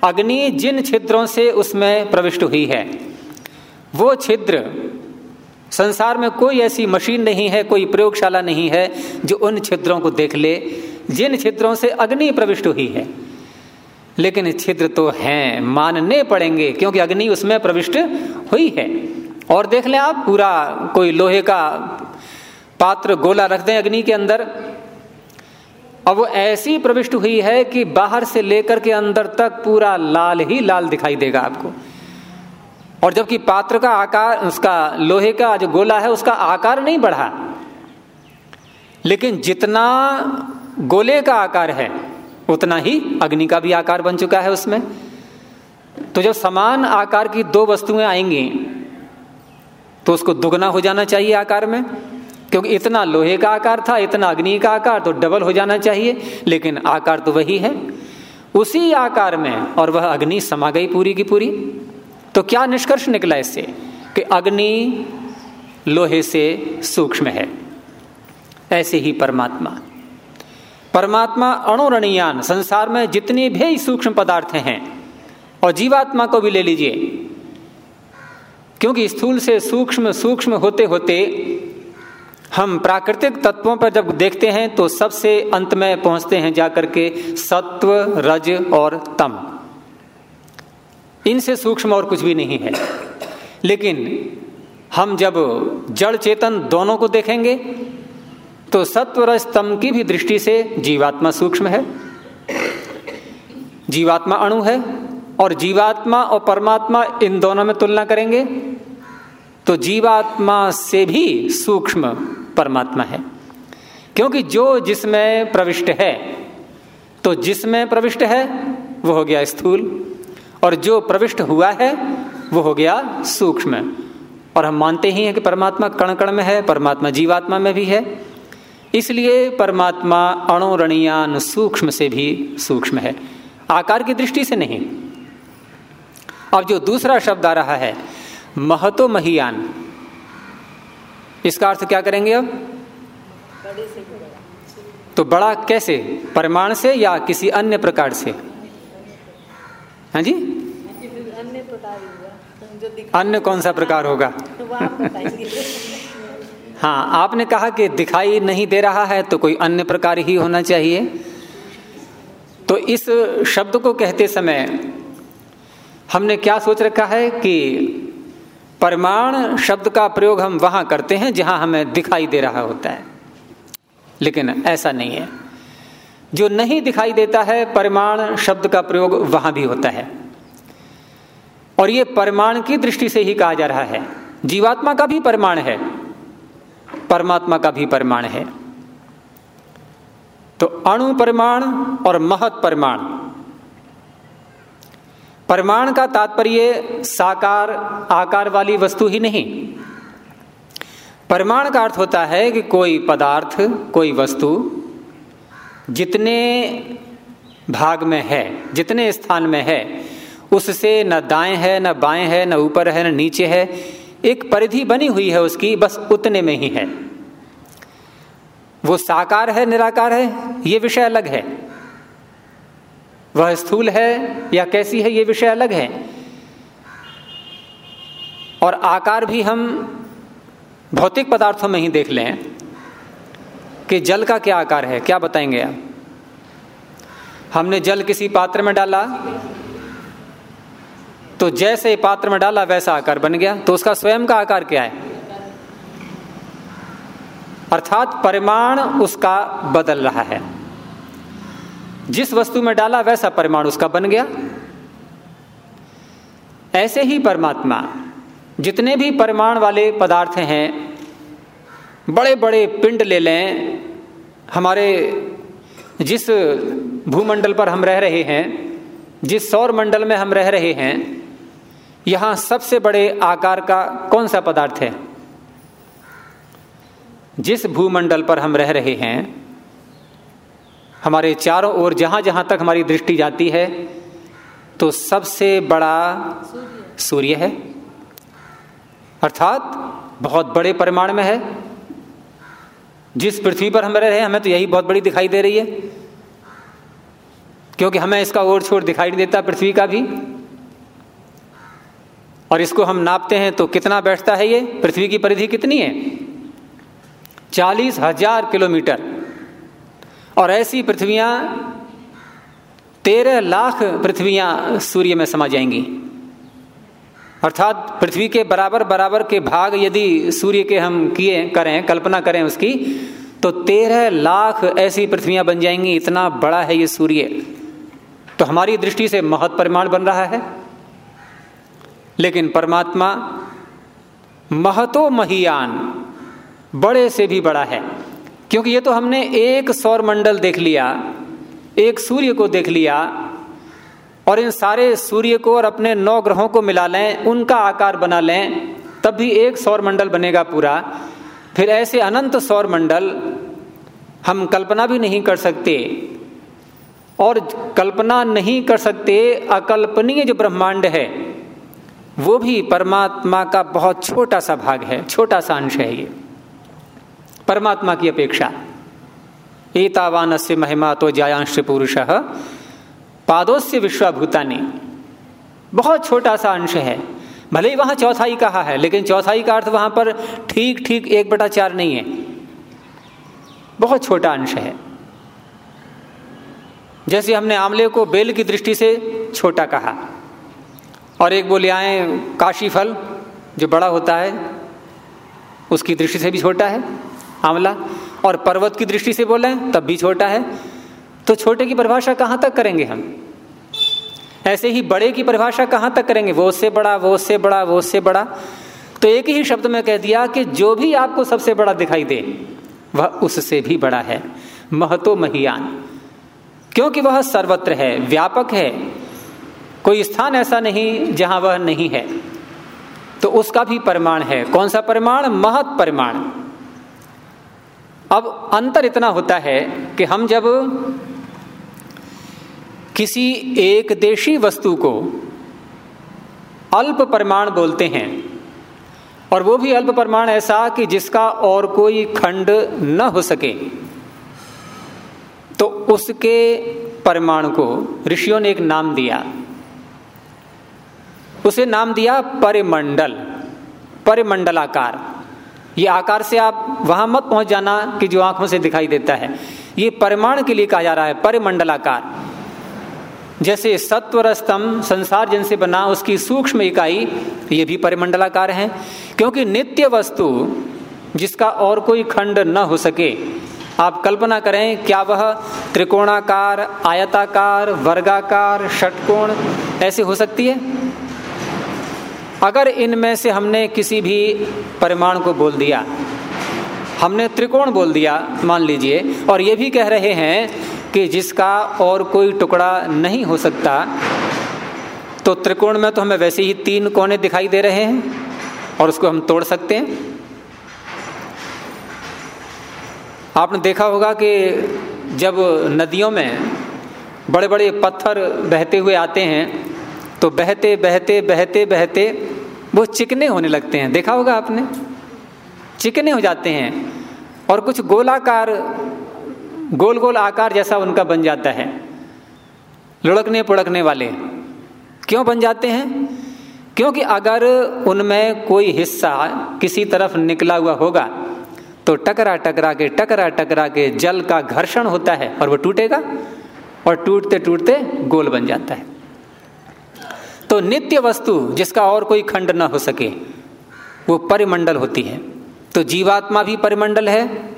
अग्नि जिन छिद्रों से उसमें प्रविष्ट हुई है, वो छिद्र संसार में कोई ऐसी मशीन नहीं है, कोई प्रयोगशाला नहीं है, जो उन छिद्रों को देख ले, जिन छिद्रों से अग्नि प्रविष्ट हुई है। लेकिन छिद्र तो हैं, मानने पड़ेंगे, क्योंकि अग्नि उसमें प्रविष्ट हुई है। और देख लें आप, पूरा कोई लोहे का पात्र गोला रख दें अग्नि के अंदर अब वो ऐसी प्रविष्ट हुई है कि बाहर से लेकर के अंदर तक पूरा लाल ही लाल दिखाई देगा आपको। और जबकि पात्र का आकार, उसका लोहे का जो गोला है, उसका आकार नहीं बढ़ा। लेकिन जितना गोले का आकार है, उतना ही अग्नि का भी आकार बन चुका है उसमें। तो जब समान आकार की दो वस्तुएँ आएँगी तो उसको दुगना हो जाना चाहिए आकार में। क्योंकि इतना लोहे का आकार था, इतना अग्नि का आकार तो डबल हो जाना चाहिए, लेकिन आकार तो वही है। उसी आकार में और वह अग्नि समा गई पूरी की पूरी। तो क्या निष्कर्ष निकला इससे कि अग्नि लोहे से सूक्ष्म है? ऐसे ही परमात्मा। परमात्मा अणुरणीयान, संसार में जितने भी सूक्ष्म पदार्थ हैं, और जीवात्मा को भी ले लीजिए। क्योंकि स्थूल से सूक्ष्म सूक्ष्म होते होते हम प्राकृतिक तत्वों पर जब देखते हैं तो सबसे अंत में पहुँचते हैं जाकर के सत्व, रज और तम। इनसे सूक्ष्म और कुछ भी नहीं है। लेकिन हम जब जड़ चेतन दोनों को देखेंगे तो सत्व, रज, तम की भी दृष्टि से जीवात्मा सूक्ष्म है। जीवात्मा अणु है और जीवात्मा और परमात्मा इन दोनों में तुलना करेंगे। तो जीवात्मा से भी सूक्ष्म परमात्मा है। क्योंकि जो जिसमें प्रविष्ट है तो जिसमें प्रविष्ट है, वो हो गया स्थूल। और जो प्रविष्ट हुआ है, वो हो गया सूक्ष्म। और हम मानते ही हैं कि परमात्मा कण कण में है, परमात्मा जीवात्मा में भी है। इसलिए परमात्मा अणुरणियान सूक्ष्म से भी सूक्ष्म है। आकार की दृष्टि से नहीं। अब जो दूसरा शब्द आ रहा है महतो महियान। इसका अर्थ क्या करेंगे अब? तो बड़ा कैसे? परमाण से या किसी अन्य प्रकार से? हाँ जी? अन्य प्रकार अन्य कौन सा प्रकार होगा? हाँ आपने कहा कि दिखाई नहीं दे रहा है तो कोई अन्य प्रकार ही होना चाहिए। तो इस शब्द को कहते समय हमने क्या सोच रखा है कि परमाण शब्द का प्रयोग हम वहाँ करते हैं, जहाँ हमें दिखाई दे रहा होता है। लेकिन ऐसा नहीं है। जो नहीं दिखाई देता है, परमाण शब्द का प्रयोग वहाँ भी होता है। और ये परमाण की दृष्टि से ही कहा जा रहा है। जीवात्मा का भी परमाण है, परमात्मा का भी परमाण है। तो अणु परमाण और महत परमाण परमाण का तात्पर्य साकार, आकार वाली वस्तु ही नहीं। परमाण का अर्थ होता है कि कोई पदार्थ, कोई वस्तु जितने भाग में है, जितने स्थान में है, उससे न दाएँ है, न बाएँ है, न ऊपर है, न नीचे है, एक परिधि बनी हुई है उसकी, बस उतने में ही है। वो साकार है, निराकार है, ये विषय अलग है। वह स्थूल है या कैसी है ये विषय अलग है। और आकार भी हम भौतिक पदार्थों में ही देख लें कि जल का क्या आकार है, क्या बताएँगे आप? हमने जल किसी पात्र में डाला तो जैसे पात्र में डाला वैसा आकार बन गया तो उसका स्वयं का आकार क्या है? अर्थात परिमाण उसका बदल रहा है। जिस वस्तु में डाला, वैसा परिमाण उसका बन गया। ऐसे ही परमात्मा, जितने भी परिमाण वाले पदार्थ हैं बड़े बड़े पिंड ले लें, हमारे जिस भूमंडल पर हम रह रहे हैं, जिस सौर मंडल में हम रह रहे हैं, यहाँ सबसे बड़े आकार का कौन सा पदार्थ है? जिस भूमंडल पर हम रह रहे हैं हमारे चारों ओर जहाँ जहाँ तक हमारी दृष्टि जाती है तो सबसे बड़ा सूर्य है। अर्थात बहुत बड़े परिमाण में है। जिस पृथ्वी पर हम रह रहे हैं, हमें तो यही बहुत बड़ी दिखाई दे रही है। क्योंकि हमें इसका ओर छोर दिखाई नहीं देता पृथ्वी का भी। और इसको हम नापते हैं तो कितना बैठता है ये? पृथ्वी की परिधि कितनी है? चालीस हज़ार किलोमीटर। और ऐसी पृथ्वियाँ, तेरह लाख पृथ्वियाँ सूर्य में समा जाएँगी। अर्थात पृथ्वी के बराबर बराबर के भाग यदि सूर्य के हम किए करें, कल्पना करें उसकी तो तेरह लाख ऐसी पृथ्वियाँ बन जाएँगी, इतना बड़ा है ये सूर्य। तो हमारी दृष्टि से महत परिमाण बन रहा है। लेकिन परमात्मा महतो महियान, बड़े से भी बड़ा है। क्योंकि ये तो हमने एक सौर मंडल देख लिया, एक सूर्य को देख लिया, और इन सारे सूर्य को और अपने नौ ग्रहों को मिला लें, उनका आकार बना लें, तब भी एक सौर मंडल बनेगा पूरा। फिर ऐसे अनंत सौर मंडल हम कल्पना भी नहीं कर सकते, और कल्पना नहीं कर सकते अकल्पनीय जो ब्रह्मांड है, वो भी परमात्मा का बहुत छोटा सा भाग है, छोटा सा अंश है ये। परमात्मा की अपेक्षा। एतावान से महिमा तो जायांश पुरुष। पादोस्य विश्वभूतानी। बहुत छोटा सा अंश है। भले ही वहाँ चौथाई कहा है, लेकिन चौथाई का अर्थ वहाँ पर ठीक ठीक एक बटा चार नहीं है। बहुत छोटा अंश है। जैसे हमने आमले को बेल की दृष्टि से छोटा कहा। और एक बोले, आए काशी फल जो बड़ा होता है, उसकी दृष्टि से भी छोटा है। आंवला और पर्वत की दृष्टि से बोले, तब भी छोटा है। तो छोटे की परिभाषा कहाँ तक करेंगे हम? ऐसे ही बड़े की परिभाषा कहाँ तक करेंगे? वो उससे बड़ा, वो उससे बड़ा, वो उससे बड़ा। तो एक ही शब्द में कह दिया कि जो भी आपको सबसे बड़ा दिखाई दे, वह उससे भी बड़ा है। महतो महियान। क्योंकि वह सर्वत्र है, व्यापक है। कोई स्थान ऐसा नहीं जहाँ वह नहीं है। तो उसका भी परिमाण है। कौन सा परिमाण? महत परिमाण। अब अंतर इतना होता है कि हम जब किसी एक देशी वस्तु को अल्प परिमाण बोलते हैं, और वो भी अल्प परिमाण ऐसा कि जिसका और कोई खंड न हो सके तो उसके परिमाण को ऋषियों ने एक नाम दिया। उसे नाम दिया परिमंडल, परिमंडलाकार। ये आकार से आप वहाँ मत पहुँच जाना कि जो आँखों से दिखाई देता है। ये परिमाण के लिए कहा जा रहा है परिमंडलाकार। जैसे सत्वर स्तंभ संसार जिनसे बना उसकी सूक्ष्म इकाई, ये भी परिमंडलाकार है। क्योंकि नित्य वस्तु जिसका और कोई खंड न हो सके, आप कल्पना करें क्या वह त्रिकोणाकार, आयताकार, वर्गाकार, षटकोण, ऐसे हो सकती है? अगर इनमें से हमने किसी भी परिमाण को बोल दिया, हमने त्रिकोण बोल दिया, मान लीजिए, और ये भी कह रहे हैं कि जिसका और कोई टुकड़ा नहीं हो सकता तो त्रिकोण में तो हमें वैसे ही तीन कोने दिखाई दे रहे हैं, और उसको हम तोड़ सकते हैं। आपने देखा होगा कि जब नदियों में बड़े बड़े पत्थर बहते हुए आते हैं तो बहते बहते बहते बहते, वो चिकने होने लगते हैं। देखा होगा आपने? चिकने हो जाते हैं। और कुछ गोलाकार गोल गोल आकार जैसा उनका बन जाता है। लुढ़कने पुड़कने वाले। क्यों बन जाते हैं? क्योंकि अगर उनमें कोई हिस्सा किसी तरफ़ निकला हुआ होगा तो टकरा टकरा के, टकरा टकरा के जल का घर्षण होता है और वो टूटेगा और टूटते टूटते गोल बन जाता है। तो नित्य वस्तु जिसका और कोई खंड ना हो सके, वो परिमंडल होती है। तो जीवात्मा भी परिमंडल है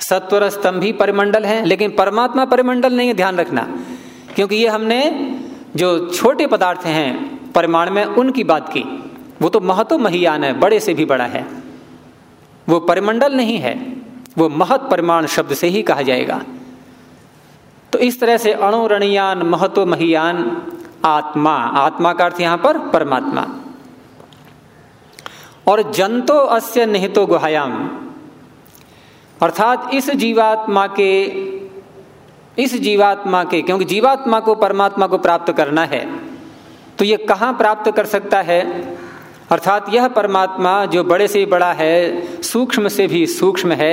सत्वर स्तंभ भी परिमंडल है, लेकिन परमात्मा परिमंडल नहीं है, ध्यान रखना। क्योंकि ये हमने जो छोटे पदार्थ हैं, परिमाण में उनकी बात की। वो तो महत्व महियान है, बड़े से भी बड़ा है। वो परिमंडल नहीं है, वो महत परिमाण शब्द से ही कहा जाएगा। तो इस तरह से अणुरणियान महत्व महियान आत्मा। आत्मा का अर्थ यहाँ पर परमात्मा। और जंतो अस्य निहितो गुहायाम। अर्थात इस जीवात्मा के, इस जीवात्मा के, क्योंकि जीवात्मा को परमात्मा को प्राप्त करना है तो ये कहाँ प्राप्त कर सकता है? अर्थात यह परमात्मा जो बड़े से बड़ा है, सूक्ष्म से भी सूक्ष्म है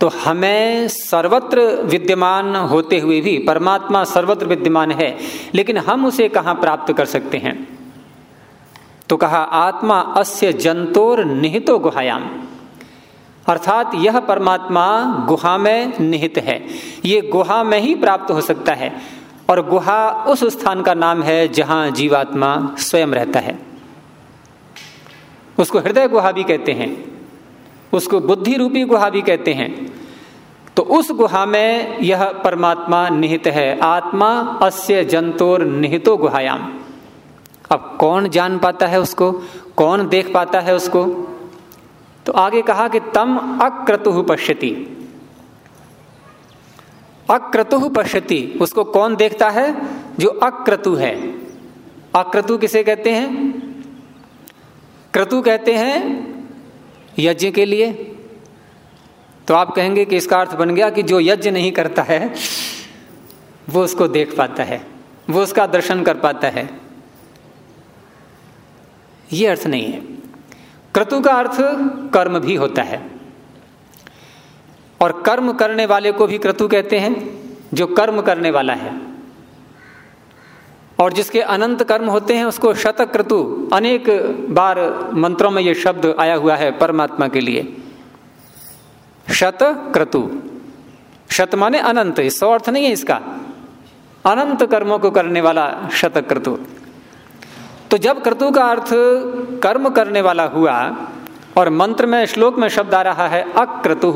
तो हमें सर्वत्र विद्यमान होते हुए भी परमात्मा सर्वत्र विद्यमान है, लेकिन हम उसे कहाँ प्राप्त कर सकते हैं? तो कहा, आत्मा अस्य जंतोर निहितो गुहायाम। अर्थात यह परमात्मा गुहा में निहित है। ये गुहा में ही प्राप्त हो सकता है, और गुहा उस स्थान का नाम है जहाँ जीवात्मा स्वयं रहता है। उसको हृदय गुहा भी कहते हैं। उसको बुद्धि रूपी गुहा भी कहते हैं। तो उस गुहा में यह परमात्मा निहित है। आत्मा अस्य जंतोर निहितो गुहायाम। अब कौन जान पाता है उसको? कौन देख पाता है उसको? तो आगे कहा कि तम अक्रतु पश्यति। अक्रतु पश्यति। उसको कौन देखता है? जो अक्रतु है। अक्रतु किसे कहते हैं? क्रतु कहते हैं यज्ञ के लिए? तो आप कहेंगे कि इसका अर्थ बन गया कि जो यज्ञ नहीं करता है, वो उसको देख पाता है, वो उसका दर्शन कर पाता है। ये अर्थ नहीं है। क्रतु का अर्थ कर्म भी होता है। और कर्म करने वाले को भी क्रतु कहते हैं, जो कर्म करने वाला है। और जिसके अनंत कर्म होते हैं, उसको शतक क्रतु अनेक बार मंत्रों में यह शब्द आया हुआ है परमात्मा के लिए। शत क्रतु शत माने अनंत सौ अर्थ नहीं है इसका। अनंत कर्मों को करने वाला शतक क्रतु तो जब क्रतु का अर्थ कर्म करने वाला हुआ, और मंत्र में, श्लोक में शब्द आ रहा है अक्रतु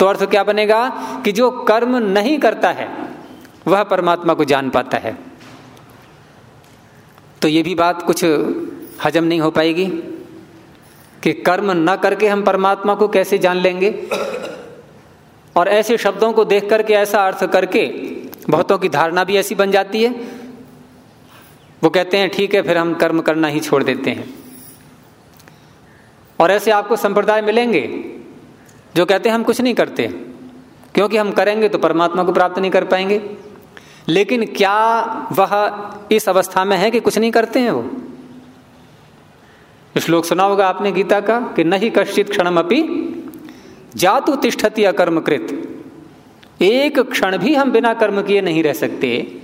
तो अर्थ क्या बनेगा कि जो कर्म नहीं करता है, वह परमात्मा को जान पाता है। तो ये भी बात कुछ हजम नहीं हो पाएगी कि कर्म न करके हम परमात्मा को कैसे जान लेंगे। और ऐसे शब्दों को देख करके, ऐसा अर्थ करके बहुतों की धारणा भी ऐसी बन जाती है। वो कहते हैं, ठीक है, फिर हम कर्म करना ही छोड़ देते हैं। और ऐसे आपको संप्रदाय मिलेंगे जो कहते हैं, हम कुछ नहीं करते, क्योंकि हम करेंगे तो परमात्मा को प्राप्त नहीं कर पाएँगे। लेकिन क्या वह इस अवस्था में है कि कुछ नहीं करते हैं वो? श्लोक सुना होगा आपने गीता का कि नहीं कश्चित क्षण अपी जातु तिष्ठति अकर्मकृत। एक क्षण भी हम बिना कर्म किए नहीं रह सकते।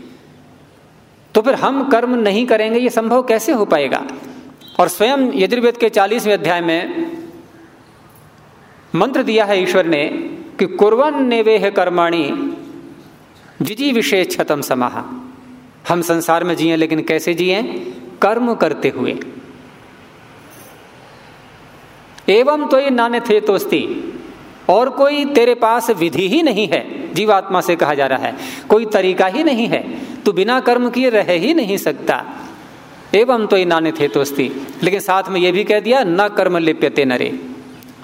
तो फिर हम कर्म नहीं करेंगे, ये संभव कैसे हो पाएगा? और स्वयं यजुर्वेद के चालीसवें अध्याय में मंत्र दिया है ईश्वर ने कि कुरवन नेवेह कर्माणी जिजी विषय छतम समाह। हम संसार में जिए, लेकिन कैसे जिए? कर्म करते हुए। एवं तो ये नाने थे तोस्ती। और कोई तेरे पास विधि ही नहीं है, जीवात्मा से कहा जा रहा है। कोई तरीका ही नहीं है, तू बिना कर्म किए रह ही नहीं सकता। एवं तो ये नाने थे तोस्ती। लेकिन साथ में यह भी कह दिया, न कर्म लिप्यते नरे।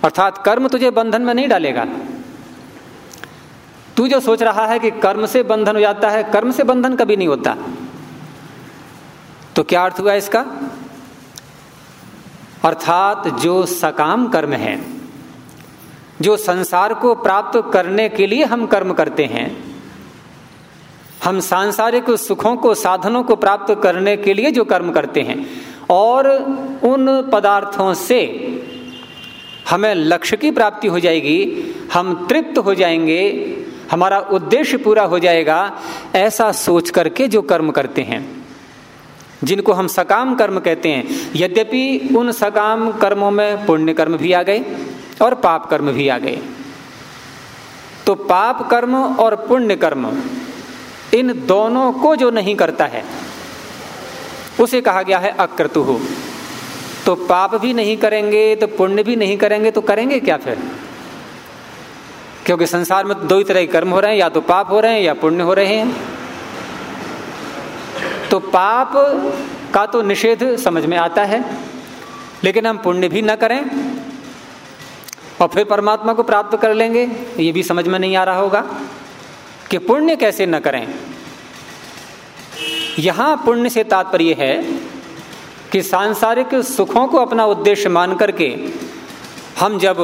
अर्थात कर्म तुझे बंधन में नहीं डालेगा। तू जो सोच रहा है कि कर्म से बंधन हो जाता है, कर्म से बंधन कभी नहीं होता। तो क्या अर्थ हुआ इसका? अर्थात जो सकाम कर्म है, जो संसार को प्राप्त करने के लिए हम कर्म करते हैं, हम सांसारिक सुखों को, साधनों को प्राप्त करने के लिए जो कर्म करते हैं, और उन पदार्थों से हमें लक्ष्य की प्राप्ति हो जाएगी, हम तृप्त हो जाएँगे हमारा उद्देश्य पूरा हो जाएगा ऐसा सोच करके जो कर्म करते हैं। जिनको हम सकाम कर्म कहते हैं, यद्यपि उन सकाम कर्मों में पुण्य कर्म भी आ गए और पाप कर्म भी आ गए। तो पाप कर्म और पुण्य कर्म, इन दोनों को जो नहीं करता है, उसे कहा गया है अक्रतु तो पाप भी नहीं करेंगे तो पुण्य भी नहीं करेंगे तो करेंगे क्या फिर? क्योंकि संसार में दो ही तरह के कर्म हो रहे हैं, या तो पाप हो रहे हैं, या पुण्य हो रहे हैं। तो पाप का तो निषेध समझ में आता है, लेकिन हम पुण्य भी न करें और फिर परमात्मा को प्राप्त कर लेंगे, ये भी समझ में नहीं आ रहा होगा कि पुण्य कैसे न करें। यहाँ पुण्य से तात्पर्य है कि सांसारिक सुखों को अपना उद्देश्य मान करके हम जब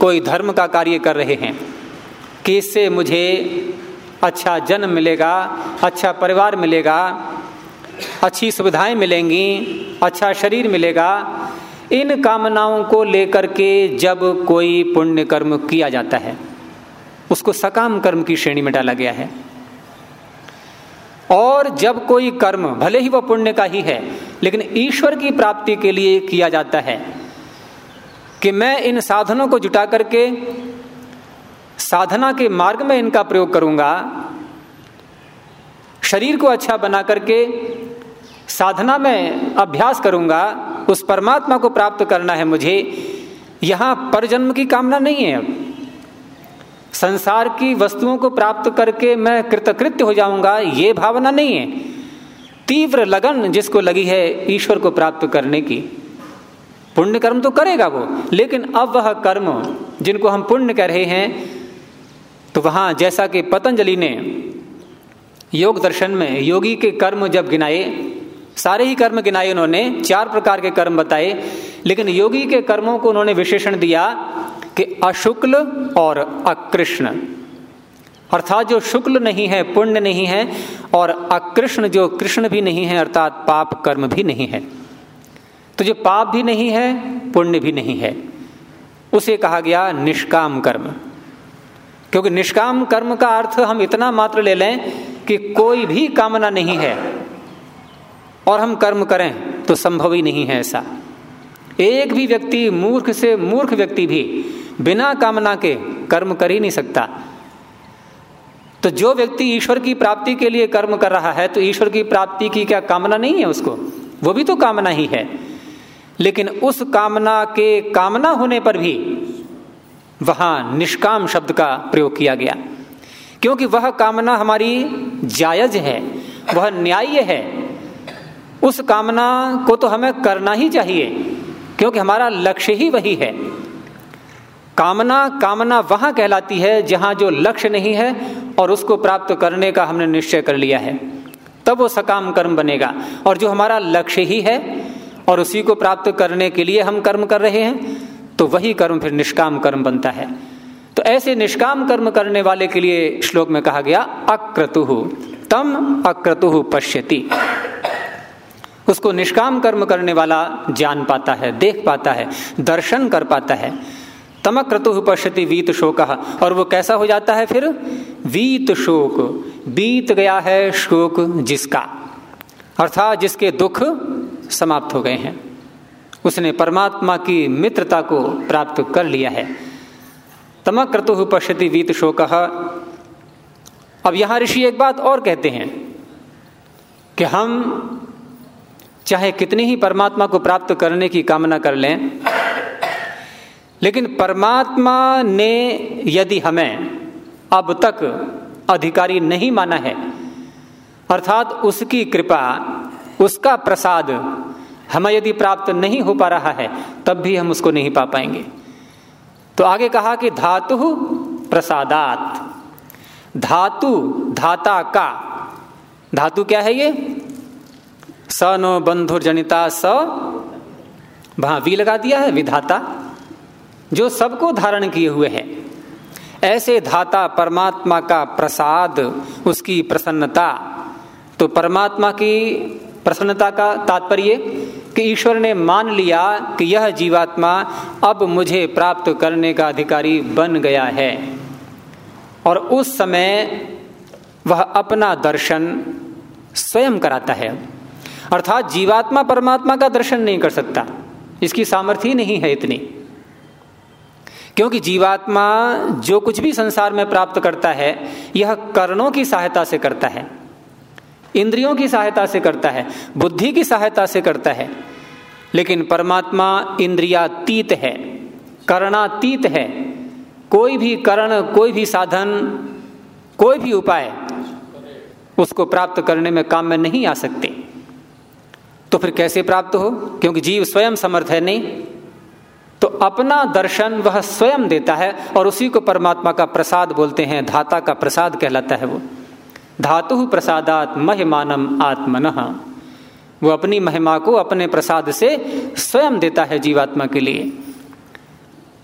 कोई धर्म का कार्य कर रहे हैं कि इससे मुझे अच्छा जन्म मिलेगा अच्छा परिवार मिलेगा, अच्छी सुविधाएँ मिलेंगी अच्छा शरीर मिलेगा, इन कामनाओं को लेकर के जब कोई पुण्य कर्म किया जाता है, उसको सकाम कर्म की श्रेणी में डाला गया है। और जब कोई कर्म, भले ही वह पुण्य का ही है, लेकिन ईश्वर की प्राप्ति के लिए किया जाता है, कि मैं इन साधनों को जुटा करके साधना के मार्ग में इनका प्रयोग करूँगा। शरीर को अच्छा बना करके साधना में अभ्यास करूँगा। उस परमात्मा को प्राप्त करना है मुझे। यहाँ परजन्म की कामना नहीं है। संसार की वस्तुओं को प्राप्त करके मैं कृतकृत्य हो जाऊँगा, ये भावना नहीं है। तीव्र लगन जिसको लगी है ईश्वर को प्राप्त करने की। पुण्य कर्म तो करेगा वो, लेकिन अब वह कर्म जिनको हम पुण्य कह रहे हैं तो वहाँ जैसा कि पतंजलि ने योग दर्शन में योगी के कर्म जब गिनाए, सारे ही कर्म गिनाए उन्होंने, चार प्रकार के कर्म बताए, लेकिन योगी के कर्मों को उन्होंने विशेषण दिया कि अशुक्ल और अकृष्ण। अर्थात जो शुक्ल नहीं है, पुण्य नहीं है, और अकृष्ण जो कृष्ण भी नहीं है, अर्थात पाप कर्म भी नहीं है। तो जो पाप भी नहीं है, पुण्य भी नहीं है, उसे कहा गया निष्काम कर्म। क्योंकि निष्काम कर्म का अर्थ हम इतना मात्र ले लें कि कोई भी कामना नहीं है और हम कर्म करें तो संभव ही नहीं है ऐसा। एक भी व्यक्ति मूर्ख से मूर्ख व्यक्ति भी बिना कामना के कर्म कर ही नहीं सकता। तो जो व्यक्ति ईश्वर की प्राप्ति के लिए कर्म कर रहा है तो ईश्वर की प्राप्ति की क्या कामना नहीं है उसको? वो भी तो कामना ही है। लेकिन उस कामना के कामना होने पर भी वहाँ निष्काम शब्द का प्रयोग किया गया। क्योंकि वह कामना हमारी जायज़ है, वह न्याय है, उस कामना को तो हमें करना ही चाहिए, क्योंकि हमारा लक्ष्य ही वही है। कामना कामना वहाँ कहलाती है जहाँ जो लक्ष्य नहीं है और उसको प्राप्त करने का हमने निश्चय कर लिया है। तब वो सकाम कर्म बनेगा और जो हमारा लक्ष्य ही है और उसी को प्राप्त करने के लिए हम कर्म कर रहे हैं तो वही कर्म फिर निष्काम कर्म बनता है। तो ऐसे निष्काम कर्म करने वाले के लिए श्लोक में कहा गया, अक्रतु, तम अक्रतु पश्यति। उसको निष्काम कर्म करने वाला जान पाता है, देख पाता है, दर्शन कर पाता है। तमक क्रतु पश्यति वीत शोक। और वो कैसा हो जाता है फिर? वीत शोक, बीत गया है शोक जिसका। अर्थात जिसके दुख समाप्त हो गए हैं। उसने परमात्मा की मित्रता को प्राप्त कर लिया है। तमक क्रतु पश्यति वीत शोक। अब यहाँ ऋषि एक बात और कहते हैं कि हम चाहे कितनी ही परमात्मा को प्राप्त करने की कामना कर लें, लेकिन परमात्मा ने यदि हमें अब तक अधिकारी नहीं माना है, अर्थात उसकी कृपा, उसका प्रसाद हमें यदि प्राप्त नहीं हो पा रहा है, तब भी हम उसको नहीं पा पाएँगे। तो आगे कहा कि धातु प्रसादात। धातु, धाता का। धातु क्या है ये? स नो बंधुर्जनिता स। वहाँ वी लगा दिया है, विधाता। जो सबको धारण किए हुए है। ऐसे धाता परमात्मा का प्रसाद, उसकी प्रसन्नता। तो परमात्मा की प्रसन्नता का तात्पर्य कि ईश्वर ने मान लिया कि यह जीवात्मा अब मुझे प्राप्त करने का अधिकारी बन गया है। और उस समय वह अपना दर्शन स्वयं कराता है। अर्थात जीवात्मा परमात्मा का दर्शन नहीं कर सकता। इसकी सामर्थ्य नहीं है इतनी। क्योंकि जीवात्मा जो कुछ भी संसार में प्राप्त करता है, यह कर्णों की सहायता से करता है। इंद्रियों की सहायता से करता है, बुद्धि की सहायता से करता है। लेकिन परमात्मा इंद्रियातीत है, करणातीत है। कोई भी करण, कोई भी साधन, कोई भी उपाय उसको प्राप्त करने में काम में नहीं आ सकते। तो फिर कैसे प्राप्त हो? क्योंकि जीव स्वयं समर्थ है नहीं। तो अपना दर्शन वह स्वयं देता है और उसी को परमात्मा का प्रसाद बोलते हैं, धाता का प्रसाद कहलाता है वो। धातु प्रसादात महिमानम आत्मन। वो अपनी महिमा को अपने प्रसाद से स्वयं देता है जीवात्मा के लिए।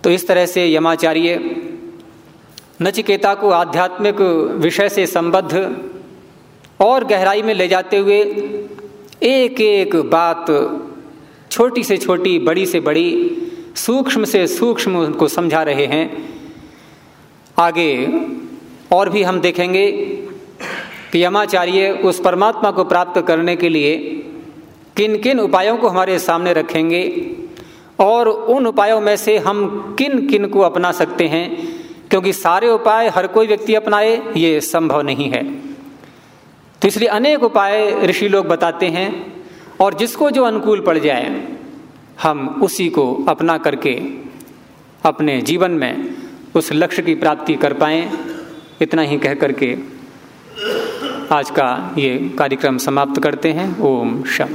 तो इस तरह से यमाचार्य नचिकेता को आध्यात्मिक विषय से संबद्ध और गहराई में ले जाते हुए एक एक बात छोटी से छोटी, बड़ी से बड़ी, सूक्ष्म से सूक्ष्म उनको समझा रहे हैं। आगे और भी हम देखेंगे कि यमाचार्य उस परमात्मा को प्राप्त करने के लिए किन किन उपायों को हमारे सामने रखेंगे और उन उपायों में से हम किन किन को अपना सकते हैं, क्योंकि सारे उपाय हर कोई व्यक्ति अपनाए, ये संभव नहीं है। तो इसलिए अनेक उपाय ऋषि लोग बताते हैं और जिसको जो अनुकूल पड़ जाए, हम उसी को अपना करके अपने जीवन में उस लक्ष्य की प्राप्ति कर पाए, इतना ही कह करके आज का ये कार्यक्रम समाप्त करते हैं। ओम शम